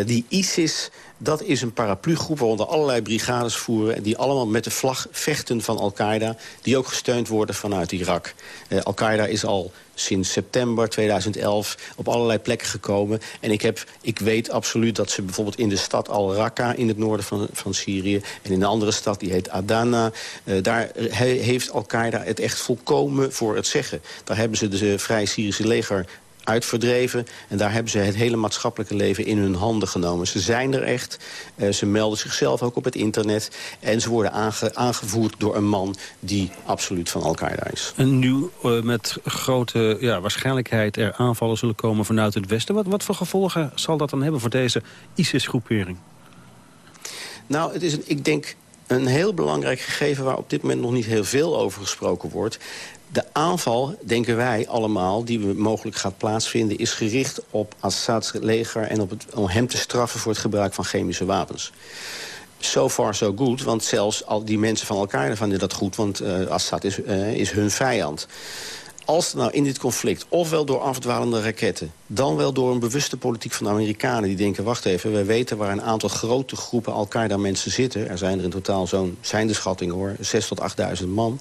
Die ISIS dat is een paraplugroep waaronder allerlei brigades voeren... die allemaal met de vlag vechten van Al-Qaeda... die ook gesteund worden vanuit Irak. Uh, Al-Qaeda is al sinds september 2011 op allerlei plekken gekomen. En ik, heb, ik weet absoluut dat ze bijvoorbeeld in de stad Al-Raqqa... in het noorden van, van Syrië en in een andere stad, die heet Adana... Uh, daar he, heeft Al-Qaeda het echt volkomen voor het zeggen. Daar hebben ze de Vrije Syrische leger uitverdreven. En daar hebben ze het hele maatschappelijke leven in hun handen genomen. Ze zijn er echt. Uh, ze melden zichzelf ook op het internet. En ze worden aange aangevoerd door een man die absoluut van Al-Qaeda is. En nu uh, met grote ja, waarschijnlijkheid er aanvallen zullen komen vanuit het Westen. Wat, wat voor gevolgen zal dat dan hebben voor deze ISIS-groepering? Nou, het is een, ik denk een heel belangrijk gegeven... waar op dit moment nog niet heel veel over gesproken wordt. De aanval, denken wij allemaal, die mogelijk gaat plaatsvinden... is gericht op Assad's leger en op om hem te straffen... voor het gebruik van chemische wapens. So far so good, want zelfs al die mensen van elkaar vinden dat goed... want uh, Assad is, uh, is hun vijand als nou in dit conflict, ofwel door afdwalende raketten... dan wel door een bewuste politiek van de Amerikanen... die denken, wacht even, wij weten waar een aantal grote groepen Al-Qaeda-mensen zitten. Er zijn er in totaal zo'n, zijn de schattingen hoor, 6 tot 8.000 man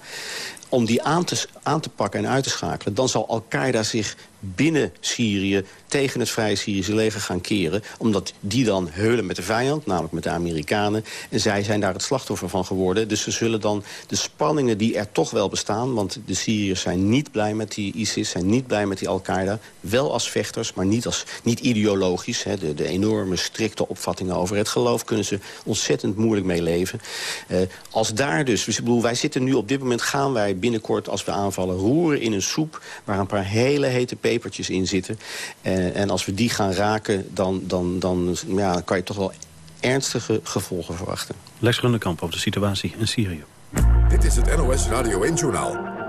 om die aan te, aan te pakken en uit te schakelen... dan zal Al-Qaeda zich binnen Syrië tegen het Vrije Syrische leger gaan keren. Omdat die dan heulen met de vijand, namelijk met de Amerikanen. En zij zijn daar het slachtoffer van geworden. Dus ze zullen dan de spanningen die er toch wel bestaan... want de Syriërs zijn niet blij met die ISIS, zijn niet blij met die Al-Qaeda. Wel als vechters, maar niet, als, niet ideologisch. Hè. De, de enorme strikte opvattingen over het geloof... kunnen ze ontzettend moeilijk mee leven. Uh, als daar dus, dus... Ik bedoel, wij zitten nu op dit moment, gaan wij binnenkort als we aanvallen... roeren in een soep waar een paar hele hete pepertjes in zitten. En als we die gaan raken, dan, dan, dan ja, kan je toch wel ernstige gevolgen verwachten. Lex Rundekamp over de situatie in Syrië. Dit is het NOS Radio 1-journaal.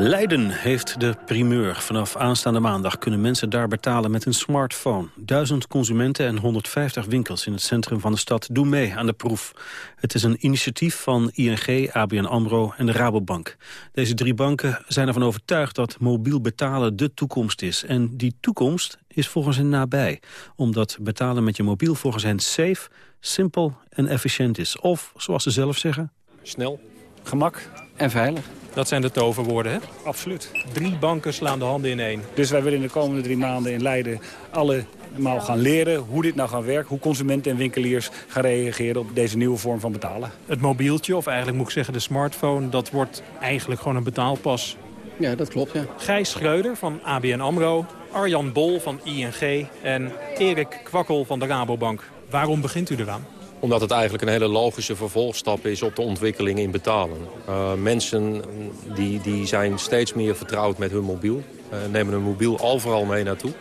Leiden heeft de primeur. Vanaf aanstaande maandag kunnen mensen daar betalen met een smartphone. Duizend consumenten en 150 winkels in het centrum van de stad doen mee aan de proef. Het is een initiatief van ING, ABN AMRO en de Rabobank. Deze drie banken zijn ervan overtuigd dat mobiel betalen de toekomst is. En die toekomst is volgens hen nabij. Omdat betalen met je mobiel volgens hen safe, simpel en efficiënt is. Of, zoals ze zelf zeggen... Snel, gemak en veilig. Dat zijn de toverwoorden, hè? Absoluut. Drie banken slaan de handen in één. Dus wij willen in de komende drie maanden in Leiden allemaal gaan leren hoe dit nou gaat werken. Hoe consumenten en winkeliers gaan reageren op deze nieuwe vorm van betalen. Het mobieltje, of eigenlijk moet ik zeggen de smartphone, dat wordt eigenlijk gewoon een betaalpas. Ja, dat klopt, ja. Gijs Schreuder van ABN AMRO, Arjan Bol van ING en Erik Kwakkel van de Rabobank. Waarom begint u eraan? Omdat het eigenlijk een hele logische vervolgstap is op de ontwikkeling in betalen. Uh, mensen die, die zijn steeds meer vertrouwd met hun mobiel. Uh, nemen hun mobiel overal mee naartoe.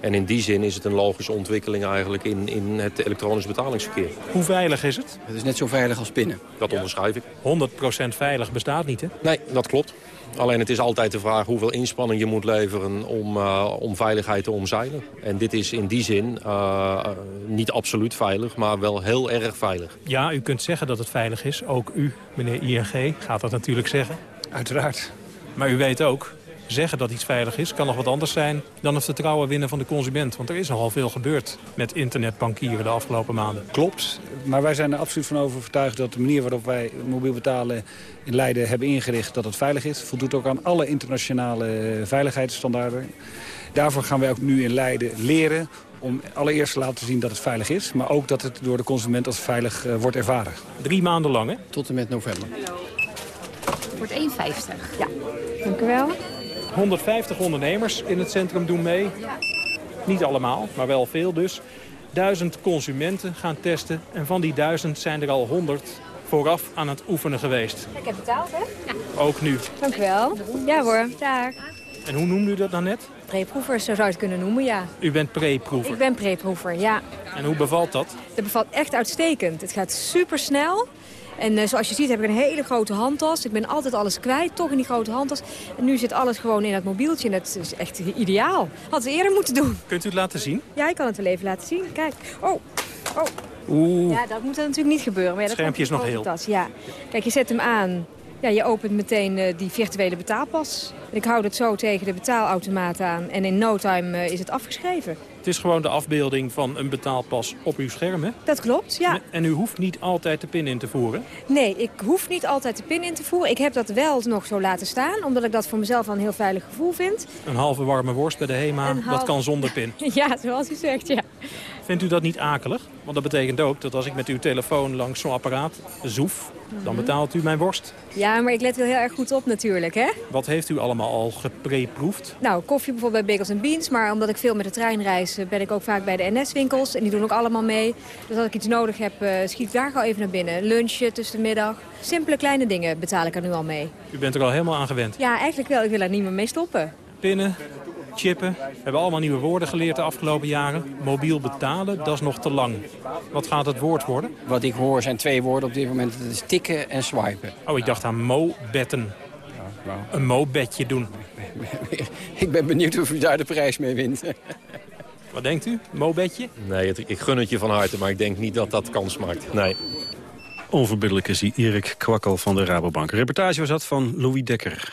En in die zin is het een logische ontwikkeling eigenlijk in, in het elektronisch betalingsverkeer. Hoe veilig is het? Het is net zo veilig als pinnen. Dat onderschrijf ik. 100% veilig bestaat niet, hè? Nee, dat klopt. Alleen het is altijd de vraag hoeveel inspanning je moet leveren om, uh, om veiligheid te omzeilen. En dit is in die zin uh, niet absoluut veilig, maar wel heel erg veilig. Ja, u kunt zeggen dat het veilig is. Ook u, meneer ING, gaat dat natuurlijk zeggen. Uiteraard. Maar u weet ook, zeggen dat iets veilig is... kan nog wat anders zijn dan het vertrouwen winnen van de consument. Want er is nogal veel gebeurd met internetbankieren de afgelopen maanden. Klopt, maar wij zijn er absoluut van overtuigd... dat de manier waarop wij mobiel betalen in Leiden hebben ingericht... dat het veilig is. Voldoet ook aan alle internationale veiligheidsstandaarden. Daarvoor gaan wij ook nu in Leiden leren om allereerst te laten zien dat het veilig is... maar ook dat het door de consument als veilig uh, wordt ervaren. Drie maanden lang, hè? Tot en met november. Wordt 1,50. Ja. Dank u wel. 150 ondernemers in het centrum doen mee. Niet allemaal, maar wel veel dus. Duizend consumenten gaan testen. En van die duizend zijn er al 100 vooraf aan het oefenen geweest. Ik heb betaald, hè? Ja. Ook nu. Dank u wel. Ja hoor, daar. En hoe noemde u dat dan net? Preproever, zo zou je het kunnen noemen, ja. U bent preproever? Ik ben preproever, ja. En hoe bevalt dat? Het bevalt echt uitstekend. Het gaat super snel. En uh, zoals je ziet heb ik een hele grote handtas. Ik ben altijd alles kwijt, toch in die grote handtas. En nu zit alles gewoon in dat mobieltje. En dat is echt ideaal. Had ze eerder moeten doen. Kunt u het laten zien? Ja, ik kan het wel even laten zien. Kijk. Oh, oh. Oeh. Ja, dat moet er natuurlijk niet gebeuren. Maar ja, het schermpje is nog heel. Tas. Ja. Kijk, je zet hem aan. Ja, je opent meteen uh, die virtuele betaalpas. Ik houd het zo tegen de betaalautomaat aan. En in no time uh, is het afgeschreven. Het is gewoon de afbeelding van een betaalpas op uw scherm, hè? Dat klopt, ja. En u hoeft niet altijd de pin in te voeren? Nee, ik hoef niet altijd de pin in te voeren. Ik heb dat wel nog zo laten staan, omdat ik dat voor mezelf een heel veilig gevoel vind. Een halve warme worst bij de HEMA, dat kan zonder pin. ja, zoals u zegt, ja. Vindt u dat niet akelig? Want dat betekent ook dat als ik met uw telefoon langs zo'n apparaat zoef... Dan betaalt u mijn worst. Ja, maar ik let wel heel erg goed op natuurlijk, hè? Wat heeft u allemaal al gepreproefd? Nou, koffie bijvoorbeeld bij Bagels Beans. Maar omdat ik veel met de trein reis, ben ik ook vaak bij de NS-winkels. En die doen ook allemaal mee. Dus als ik iets nodig heb, eh, schiet ik daar gewoon even naar binnen. Lunchen tussen de middag. Simpele kleine dingen betaal ik er nu al mee. U bent er al helemaal aan gewend? Ja, eigenlijk wel. Ik wil er niet meer mee stoppen. Pinnen, chippen. We hebben allemaal nieuwe woorden geleerd de afgelopen jaren. Mobiel betalen, dat is nog te lang. Wat gaat het woord worden? Wat ik hoor zijn twee woorden op dit moment. Dat is tikken en swipen. Oh, ik dacht aan mo-betten. Een mo-bedje doen. ik ben benieuwd of u daar de prijs mee wint. Wat denkt u? Mo-bedje? Nee, ik gun het je van harte, maar ik denk niet dat dat kans maakt. Nee. Onverbiddelijk is die Erik Kwakkel van de Rabobank. reportage was dat van Louis Dekker.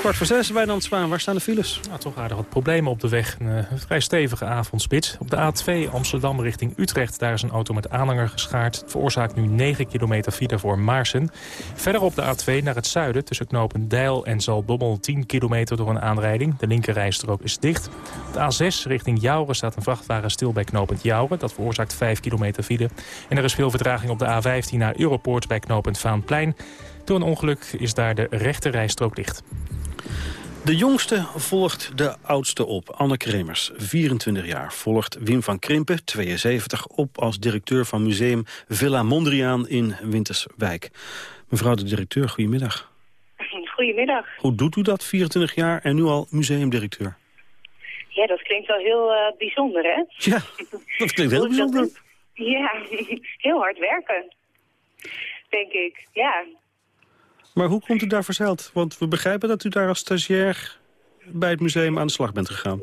Kwart voor zes, Wijnand Zwaan. Waar staan de files? Nou, toch aardig wat problemen op de weg. Een uh, vrij stevige avondspits. Op de A2 Amsterdam richting Utrecht. Daar is een auto met aanhanger geschaard. Veroorzaakt nu 9 kilometer file voor Maarsen. Verder op de A2 naar het zuiden. Tussen knopen Deil en Zalbommel 10 kilometer door een aanrijding. De linkerrijstrook is dicht. Op de A6 richting Jouren staat een vrachtwagen stil bij knopend Jouren. Dat veroorzaakt 5 kilometer file. En er is veel vertraging op de A15 naar Europoort bij knopend Vaanplein. Door een ongeluk is daar de rechterrijstrook dicht. De jongste volgt de oudste op. Anne Kremers, 24 jaar, volgt Wim van Krimpen, 72, op als directeur van museum Villa Mondriaan in Winterswijk. Mevrouw de directeur, goedemiddag. Goedemiddag. Hoe doet u dat, 24 jaar en nu al museumdirecteur? Ja, dat klinkt wel heel uh, bijzonder, hè? Ja, dat klinkt heel bijzonder. Ja, heel hard werken, denk ik. Ja, maar hoe komt u daar verzeild? Want we begrijpen dat u daar als stagiair bij het museum aan de slag bent gegaan.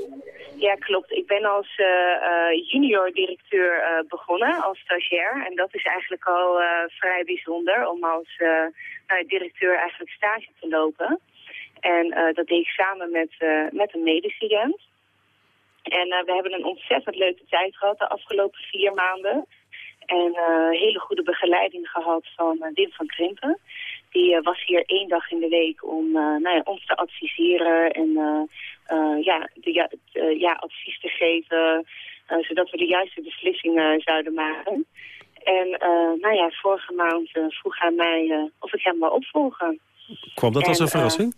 Ja, klopt. Ik ben als uh, junior directeur uh, begonnen, als stagiair. En dat is eigenlijk al vrij bijzonder om als nou, directeur eigenlijk stage te lopen. En dat deed ik samen met, met een medestudent. En we hebben een ontzettend leuke tijd gehad de afgelopen vier maanden. En hele goede begeleiding gehad van Wim van Krimpen. Die uh, was hier één dag in de week om uh, nou ja, ons te adviseren en uh, ja, de, ja, ja, advies te geven, zodat we de juiste beslissingen zouden maken. En nou ja, vorige maand vroeg hij mij of ik hem wil opvolgen. Kwam dat als een verrassing?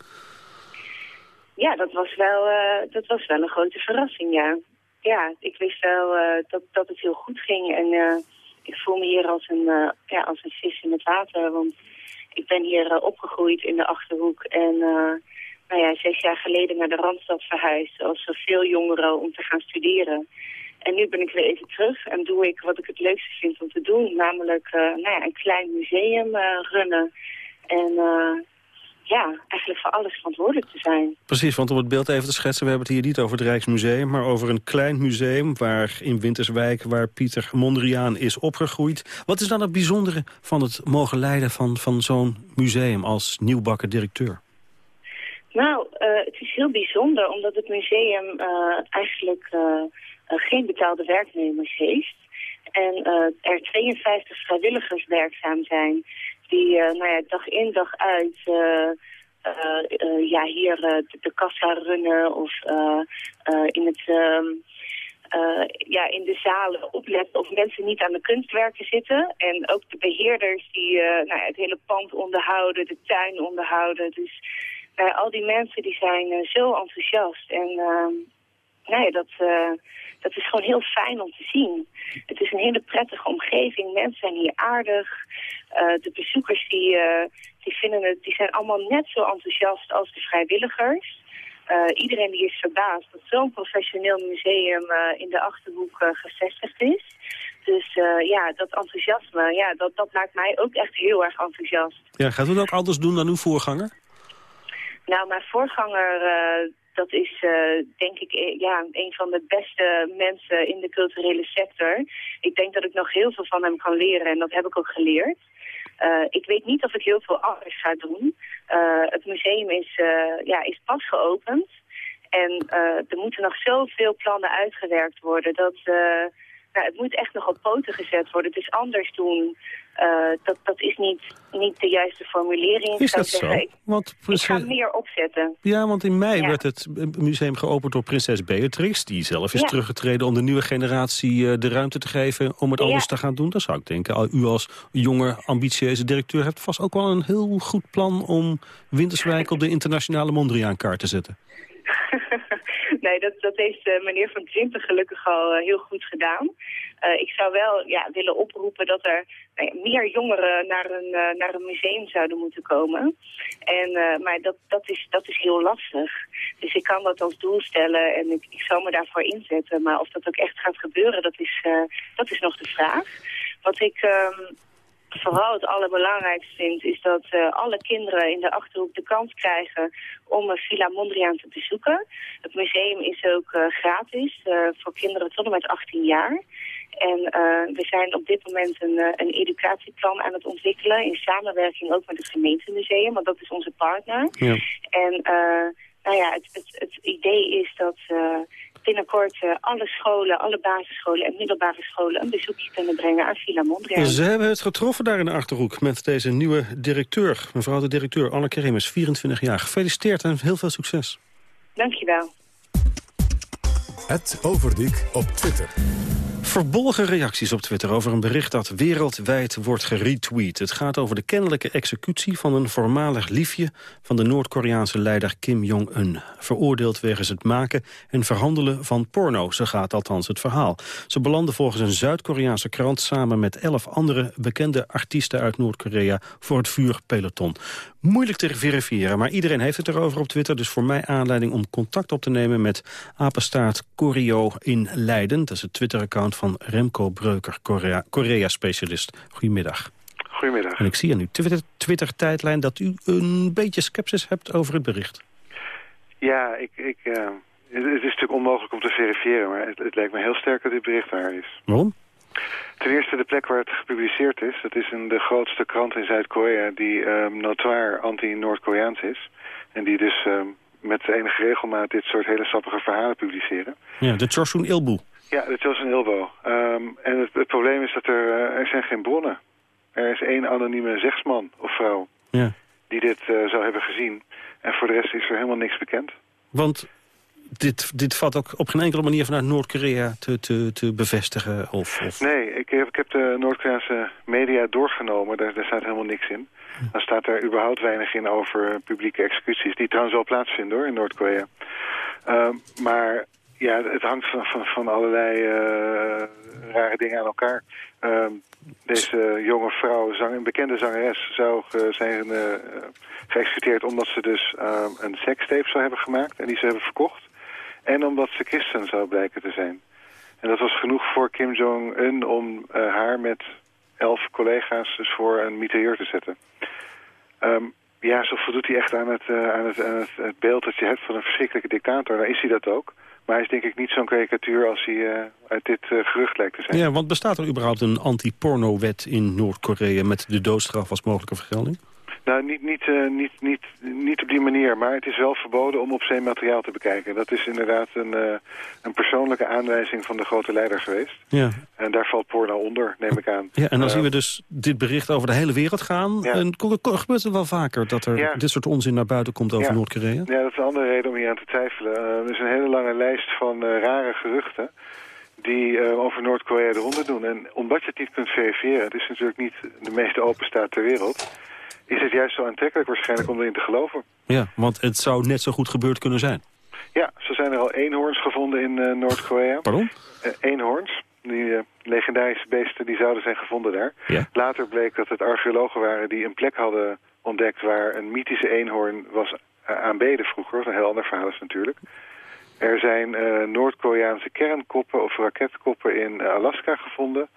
ja, dat was, wel, dat was wel een grote verrassing, ja. Ja, ik wist wel dat, dat het heel goed ging en ik voel me hier als een, ja, als een vis in het water, want ik ben hier uh, opgegroeid in de Achterhoek en uh, nou ja, zes jaar geleden naar de Randstad verhuisd, zoals zoveel jongeren, om te gaan studeren. En nu ben ik weer even terug en doe ik wat ik het leukste vind om te doen, namelijk nou ja, een klein museum runnen. En ja, eigenlijk voor alles verantwoordelijk te zijn. Precies, want om het beeld even te schetsen... we hebben het hier niet over het Rijksmuseum... maar over een klein museum waar in Winterswijk... waar Pieter Mondriaan is opgegroeid. Wat is dan het bijzondere van het mogen leiden van, van zo'n museum... als nieuwbakken directeur? Nou, uh, het is heel bijzonder omdat het museum uh, eigenlijk uh, geen betaalde werknemers heeft. En er 52 vrijwilligers werkzaam zijn die uh, nou ja, dag in dag uit uh, uh, ja, hier de, de, kassa runnen of in, het, ehm, ja, in de zalen opletten of mensen niet aan de kunstwerken zitten. En ook de beheerders die nou ja, het hele pand onderhouden, de tuin onderhouden. Dus al die mensen die zijn zo enthousiast en ehm, nou ja, dat dat is gewoon heel fijn om te zien. Het is een hele prettige omgeving. Mensen zijn hier aardig. Uh, de bezoekers die, uh, die, vinden het, die zijn allemaal net zo enthousiast als de vrijwilligers. Iedereen die is verbaasd dat zo'n professioneel museum in de Achterhoek gevestigd is. Dus ja, dat enthousiasme, ja, dat, dat maakt mij ook echt heel erg enthousiast. Ja, gaat u dat ook anders doen dan uw voorganger? Nou, mijn voorganger dat is uh, denk ik eh, ja, een van de beste mensen in de culturele sector. Ik denk dat ik nog heel veel van hem kan leren en dat heb ik ook geleerd. Uh, ik weet niet of ik heel veel anders ga doen. Het museum is, ja, is pas geopend. En er moeten nog zoveel plannen uitgewerkt worden. Dat, het moet echt nog op poten gezet worden. Het is anders doen dat, dat is niet, niet de juiste formulering. Is dat zo? Ik, Want ik ga meer opzetten. Ja, want in mei Ja. werd het museum geopend door prinses Beatrix... die zelf is Ja. teruggetreden om de nieuwe generatie eh, de ruimte te geven... om het Ja. anders te gaan doen. Dan zou ik denken, u als jonge, ambitieuze directeur... hebt vast ook wel een heel goed plan om Winterswijk... op de internationale Mondriaan-kaart te zetten. nee, dat, dat heeft eh, meneer Van Twintig gelukkig al eh, heel goed gedaan. Eh, ik zou wel ja, willen oproepen dat er nou meer jongeren naar een, naar een museum zouden moeten komen. En, maar dat, dat, is, dat is heel lastig. Dus ik kan dat als doel stellen en ik, ik zal me daarvoor inzetten. Maar of dat ook echt gaat gebeuren, dat is, dat is nog de vraag. Wat ik... ehm, vooral het allerbelangrijkste vind, is dat eh, alle kinderen in de Achterhoek de kans krijgen om Villa Mondriaan te bezoeken. Het museum is ook eh, gratis eh, voor kinderen tot en met 18 jaar. En we zijn op dit moment een, een educatieplan aan het ontwikkelen in samenwerking ook met het gemeentemuseum, want dat is onze partner. Ja. En nou ja, het, het, het idee is dat binnenkort eh, alle scholen, alle basisscholen en middelbare scholen een bezoekje kunnen brengen aan Villa Mondriaan. Ze hebben het getroffen daar in de Achterhoek met deze nieuwe directeur. Mevrouw de directeur, Anne Keremis, 24 jaar. Gefeliciteerd en heel veel succes. Dankjewel. Het Overdiek op Twitter. Verbolgen reacties op Twitter over een bericht dat wereldwijd wordt geretweet. Het gaat over de kennelijke executie van een voormalig liefje... van de Noord-Koreaanse leider Kim Jong-un. Veroordeeld wegens het maken en verhandelen van porno. Zo gaat althans het verhaal. Ze belanden volgens een Zuid-Koreaanse krant... samen met elf andere bekende artiesten uit Noord-Korea... voor het vuurpeloton. Moeilijk te verifiëren, maar iedereen heeft het erover op Twitter. Dus voor mij aanleiding om contact op te nemen met apenstaart Corio in Leiden. Dat is het Twitter-account van Remco Breuker, Korea- Korea-specialist. Goedemiddag. Goedemiddag. En ik zie aan uw Twitter- Twitter-tijdlijn dat u een beetje sceptisch hebt over het bericht. Ja, ik, ik, eh, het, is natuurlijk onmogelijk om te verifiëren, maar het, het lijkt me heel sterk dat dit bericht waar is. Waarom? Ten eerste de plek waar het gepubliceerd is. Dat is in de grootste krant in Zuid-Korea die um, notoir anti-Noord-Koreaans is. En die dus ehm, met enige regelmaat dit soort hele sappige verhalen publiceren. Ja, de Chosun Ilbu. Ja, dat was een Ilbo. Ehm, en het, het probleem is dat er, eh, er zijn geen bronnen. Er is één anonieme zegsman of vrouw Ja. die dit eh, zou hebben gezien. En voor de rest is er helemaal niks bekend. Want dit, dit valt ook op geen enkele manier vanuit Noord-Korea te, te, te bevestigen? Of, of... Nee, ik heb, ik heb de Noord-Koreaanse media doorgenomen. Daar, daar staat helemaal niks in. Dan staat er überhaupt weinig in over publieke executies. Die trouwens wel plaatsvinden hoor, in Noord-Korea. Ehm, maar ja, het hangt van, van, allerlei eh, rare dingen aan elkaar. Ehm, deze jonge vrouw, zang, een bekende zangeres, zou zijn eh, geëxecuteerd omdat ze dus ehm, een sekstape zou hebben gemaakt en die ze hebben verkocht. En omdat ze christen zou blijken te zijn. En dat was genoeg voor Kim Jong-un om eh, haar met elf collega's dus voor een mitrailleur te zetten. Ehm, ja, zo voldoet hij echt aan, het, aan, het beeld dat je hebt van een verschrikkelijke dictator. Nou is hij dat ook. Maar hij is denk ik niet zo'n karikatuur als hij eh, uit dit eh, gerucht lijkt te zijn. Ja, want bestaat er überhaupt een anti-porno-wet in Noord-Korea... met de doodstraf als mogelijke vergelding? Nou, niet, niet, eh, niet, niet, niet op die manier, maar het is wel verboden om obscene materiaal te bekijken. Dat is inderdaad een, eh, een persoonlijke aanwijzing van de grote leider geweest. Ja. En daar valt porno onder, neem ik aan. Ja, en dan Eh, zien we dus dit bericht over de hele wereld gaan. En gebeurt het wel vaker dat er Ja. dit soort onzin naar buiten komt over Ja. Noord-Korea? Ja, dat is een andere reden om hier aan te twijfelen. Er is een hele lange lijst van rare geruchten die over Noord-Korea de ronde doen. En omdat je het niet kunt verifiëren, het is natuurlijk niet de meest open staat ter wereld... is het juist zo aantrekkelijk waarschijnlijk om erin te geloven. Ja, want het zou net zo goed gebeurd kunnen zijn. Ja, zo zijn er al eenhoorns gevonden in eh, Noord-Korea. Pardon? Eh, eenhoorns, die eh, legendarische beesten, die zouden zijn gevonden daar. Ja. Later bleek dat het archeologen waren die een plek hadden ontdekt... waar een mythische eenhoorn was aanbeden vroeger. Dat is een heel ander verhaal is natuurlijk. Er zijn Noord-Koreaanse kernkoppen of raketkoppen in Alaska gevonden.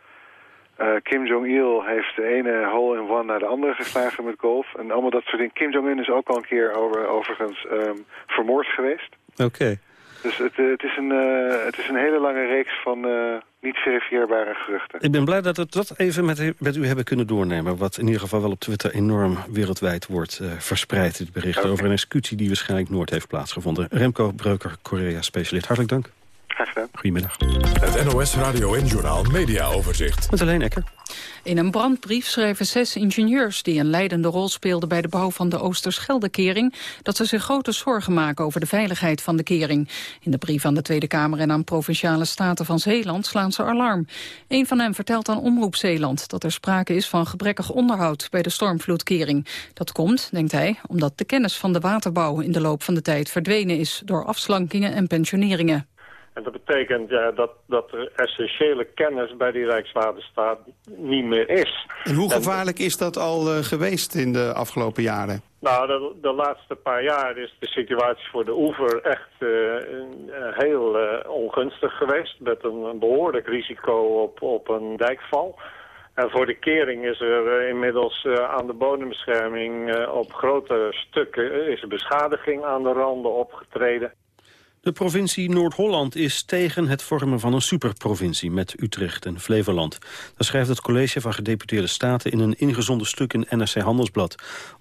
Eh, Kim Jong-il heeft de ene hole-in-one naar de andere geslagen met golf. En allemaal dat soort dingen. Kim Jong-un is ook al een keer over, overigens ehm, vermoord geweest. Oké. Dus het, eh, het, is een, eh, het is een hele lange reeks van niet verifieerbare geruchten. Ik ben blij dat we dat even met, met u hebben kunnen doornemen. Wat in ieder geval wel op Twitter enorm wereldwijd wordt verspreid. Het bericht over een executie die waarschijnlijk Noord heeft plaatsgevonden. Remco Breuker, Korea-specialist. Hartelijk dank. Graag gedaan. Goedemiddag. Het NOS Radio en Journaal Media Overzicht. Met alleen Ekker. In een brandbrief schrijven zes ingenieurs die een leidende rol speelden bij de bouw van de Oosterscheldekering dat ze zich grote zorgen maken over de veiligheid van de kering. In de brief aan de Tweede Kamer en aan Provinciale Staten van Zeeland slaan ze alarm. Een van hen vertelt aan Omroep Zeeland dat er sprake is van gebrekkig onderhoud bij de stormvloedkering. Dat komt, denkt hij, omdat de kennis van de waterbouw in de loop van de tijd verdwenen is door afslankingen en pensioneringen. En dat betekent ja, dat, dat er essentiële kennis bij die Rijkswaterstaat niet meer is. En hoe gevaarlijk is dat al uh, geweest in de afgelopen jaren? Nou, de, de, laatste paar jaar is de situatie voor de oever echt uh, heel uh, ongunstig geweest. Met een, een, behoorlijk risico op, op een dijkval. En voor de kering is er inmiddels aan de bodembescherming op grote stukken is er beschadiging aan de randen opgetreden. De provincie Noord-Holland is tegen het vormen van een superprovincie met Utrecht en Flevoland. Dat schrijft het college van gedeputeerde staten in een ingezonden stuk in NRC Handelsblad.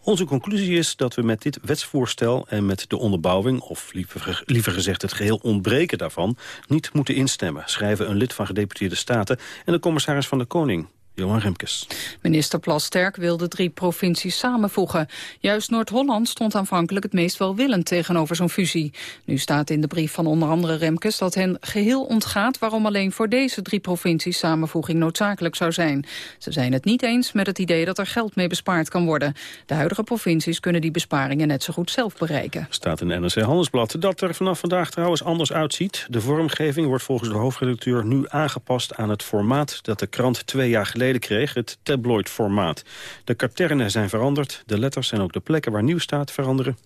Onze conclusie is dat we met dit wetsvoorstel en met de onderbouwing, of liever, liever gezegd het geheel ontbreken daarvan, niet moeten instemmen, schrijven een lid van gedeputeerde staten en de commissaris van de Koning. Johan Remkes. Minister Plasterk wil de drie provincies samenvoegen. Juist Noord-Holland stond aanvankelijk het meest welwillend tegenover zo'n fusie. Nu staat in de brief van onder andere Remkes dat hen geheel ontgaat... waarom alleen voor deze drie provincies samenvoeging noodzakelijk zou zijn. Ze zijn het niet eens met het idee dat er geld mee bespaard kan worden. De huidige provincies kunnen die besparingen net zo goed zelf bereiken. Staat in NRC Handelsblad dat er vanaf vandaag trouwens anders uitziet. De vormgeving wordt volgens de hoofdredacteur nu aangepast aan het formaat... dat de krant twee jaar geleden kreeg, het tabloid-formaat. De katernen zijn veranderd, de letters en ook de plekken waar nieuw staat veranderen.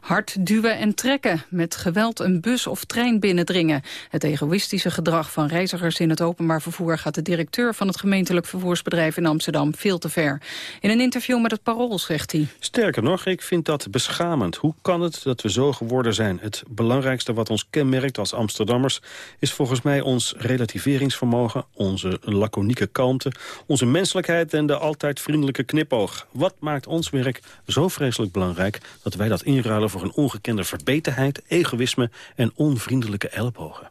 Hard duwen en trekken, met geweld een bus of trein binnendringen. Het egoïstische gedrag van reizigers in het openbaar vervoer... gaat de directeur van het gemeentelijk vervoersbedrijf in Amsterdam veel te ver. In een interview met het Parool zegt hij... Sterker nog, ik vind dat beschamend. Hoe kan het dat we zo geworden zijn? Het belangrijkste wat ons kenmerkt als Amsterdammers... is volgens mij ons relativeringsvermogen, onze laconieke kalmte onze menselijkheid en de altijd vriendelijke knipoog. Wat maakt ons werk zo vreselijk belangrijk... dat wij dat inruilen voor een ongekende verbetenheid, egoïsme en onvriendelijke ellebogen?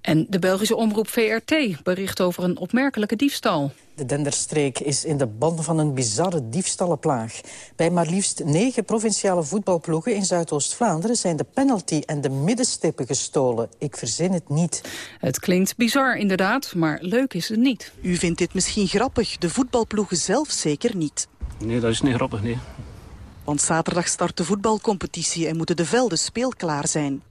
En de Belgische omroep VRT bericht over een opmerkelijke diefstal. De Denderstreek is in de ban van een bizarre diefstallenplaag. Bij maar liefst negen provinciale voetbalploegen in Zuidoost-Vlaanderen... zijn de penalty en de middenstippen gestolen. Ik verzin het niet. Het klinkt bizar inderdaad, maar leuk is het niet. U vindt dit misschien grappig, de voetbalploegen zelf zeker niet. Nee, dat is niet grappig, nee. Want zaterdag start de voetbalcompetitie en moeten de velden speelklaar zijn.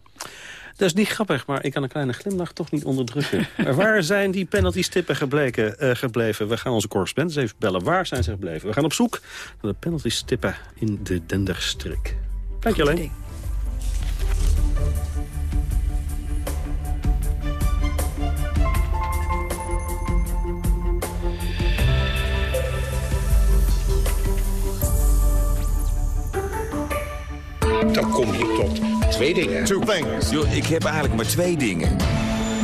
Dat is niet grappig, maar ik kan een kleine glimlach toch niet onderdrukken. waar zijn die penalty-stippen gebleken, uh, gebleven? We gaan onze correspondent even bellen. Waar zijn ze gebleven? We gaan op zoek naar de penalty-stippen in de Denderstrik. Dank je alleen. Dan kom je tot twee dingen. Two things. Yo, ik heb eigenlijk maar twee dingen.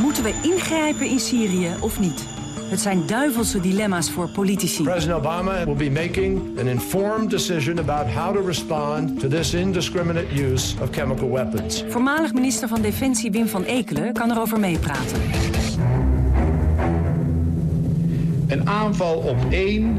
Moeten we ingrijpen in Syrië of niet? Het zijn duivelse dilemma's voor politici. President Obama will be making an informed decision about how to respond to this indiscriminate use of chemical weapons. Voormalig minister van Defensie Wim van Ekelen kan erover meepraten. Een aanval op één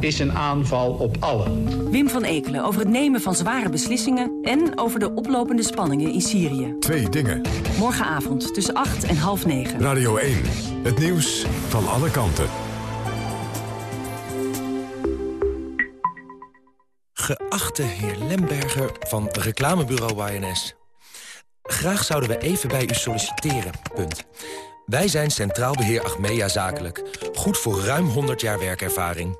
is een aanval op allen. Wim van Ekelen over het nemen van zware beslissingen... en over de oplopende spanningen in Syrië. Twee dingen. Morgenavond tussen 8 en half 9. Radio 1. Het nieuws van alle kanten. Geachte heer Lemberger van reclamebureau YNS. Graag zouden we even bij u solliciteren. Punt. Wij zijn Centraal Beheer Achmea Zakelijk. Goed voor ruim 100 jaar werkervaring.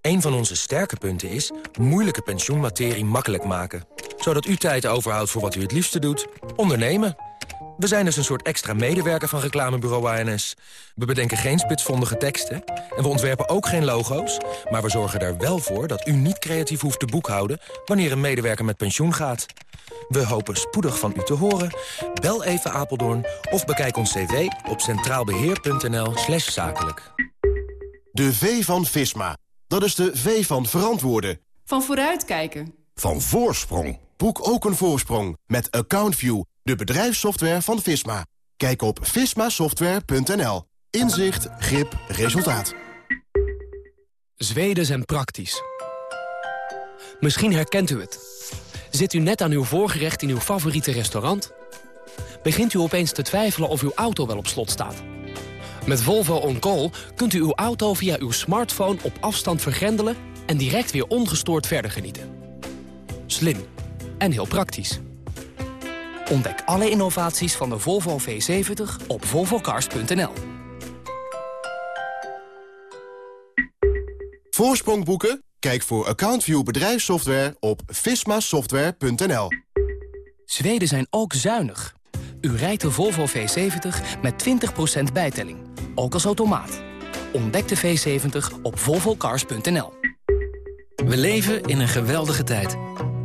Een van onze sterke punten is moeilijke pensioenmaterie makkelijk maken. Zodat u tijd overhoudt voor wat u het liefste doet. Ondernemen. We zijn dus een soort extra medewerker van reclamebureau ANS. We bedenken geen spitsvondige teksten en we ontwerpen ook geen logo's... maar we zorgen er wel voor dat u niet creatief hoeft te boekhouden... wanneer een medewerker met pensioen gaat. We hopen spoedig van u te horen. Bel even Apeldoorn of bekijk ons cv op centraalbeheer.nl slash zakelijk. De V van Visma. Dat is de V van verantwoorden. Van vooruitkijken. Van voorsprong. Boek ook een voorsprong met AccountView, de bedrijfssoftware van Visma. Kijk op vismasoftware.nl. Inzicht, grip, resultaat. Zweden zijn praktisch. Misschien herkent u het. Zit u net aan uw voorgerecht in uw favoriete restaurant? Begint u opeens te twijfelen of uw auto wel op slot staat? Met Volvo On Call kunt u uw auto via uw smartphone op afstand vergrendelen... en direct weer ongestoord verder genieten. Slim en heel praktisch. Ontdek alle innovaties van de Volvo V70 op volvocars.nl. Voorsprong boeken? Kijk voor AccountView bedrijfssoftware op vismasoftware.nl. Zweden zijn ook zuinig. U rijdt de Volvo V70 met 20% bijtelling, ook als automaat. Ontdek de V70 op volvocars.nl. We leven in een geweldige tijd.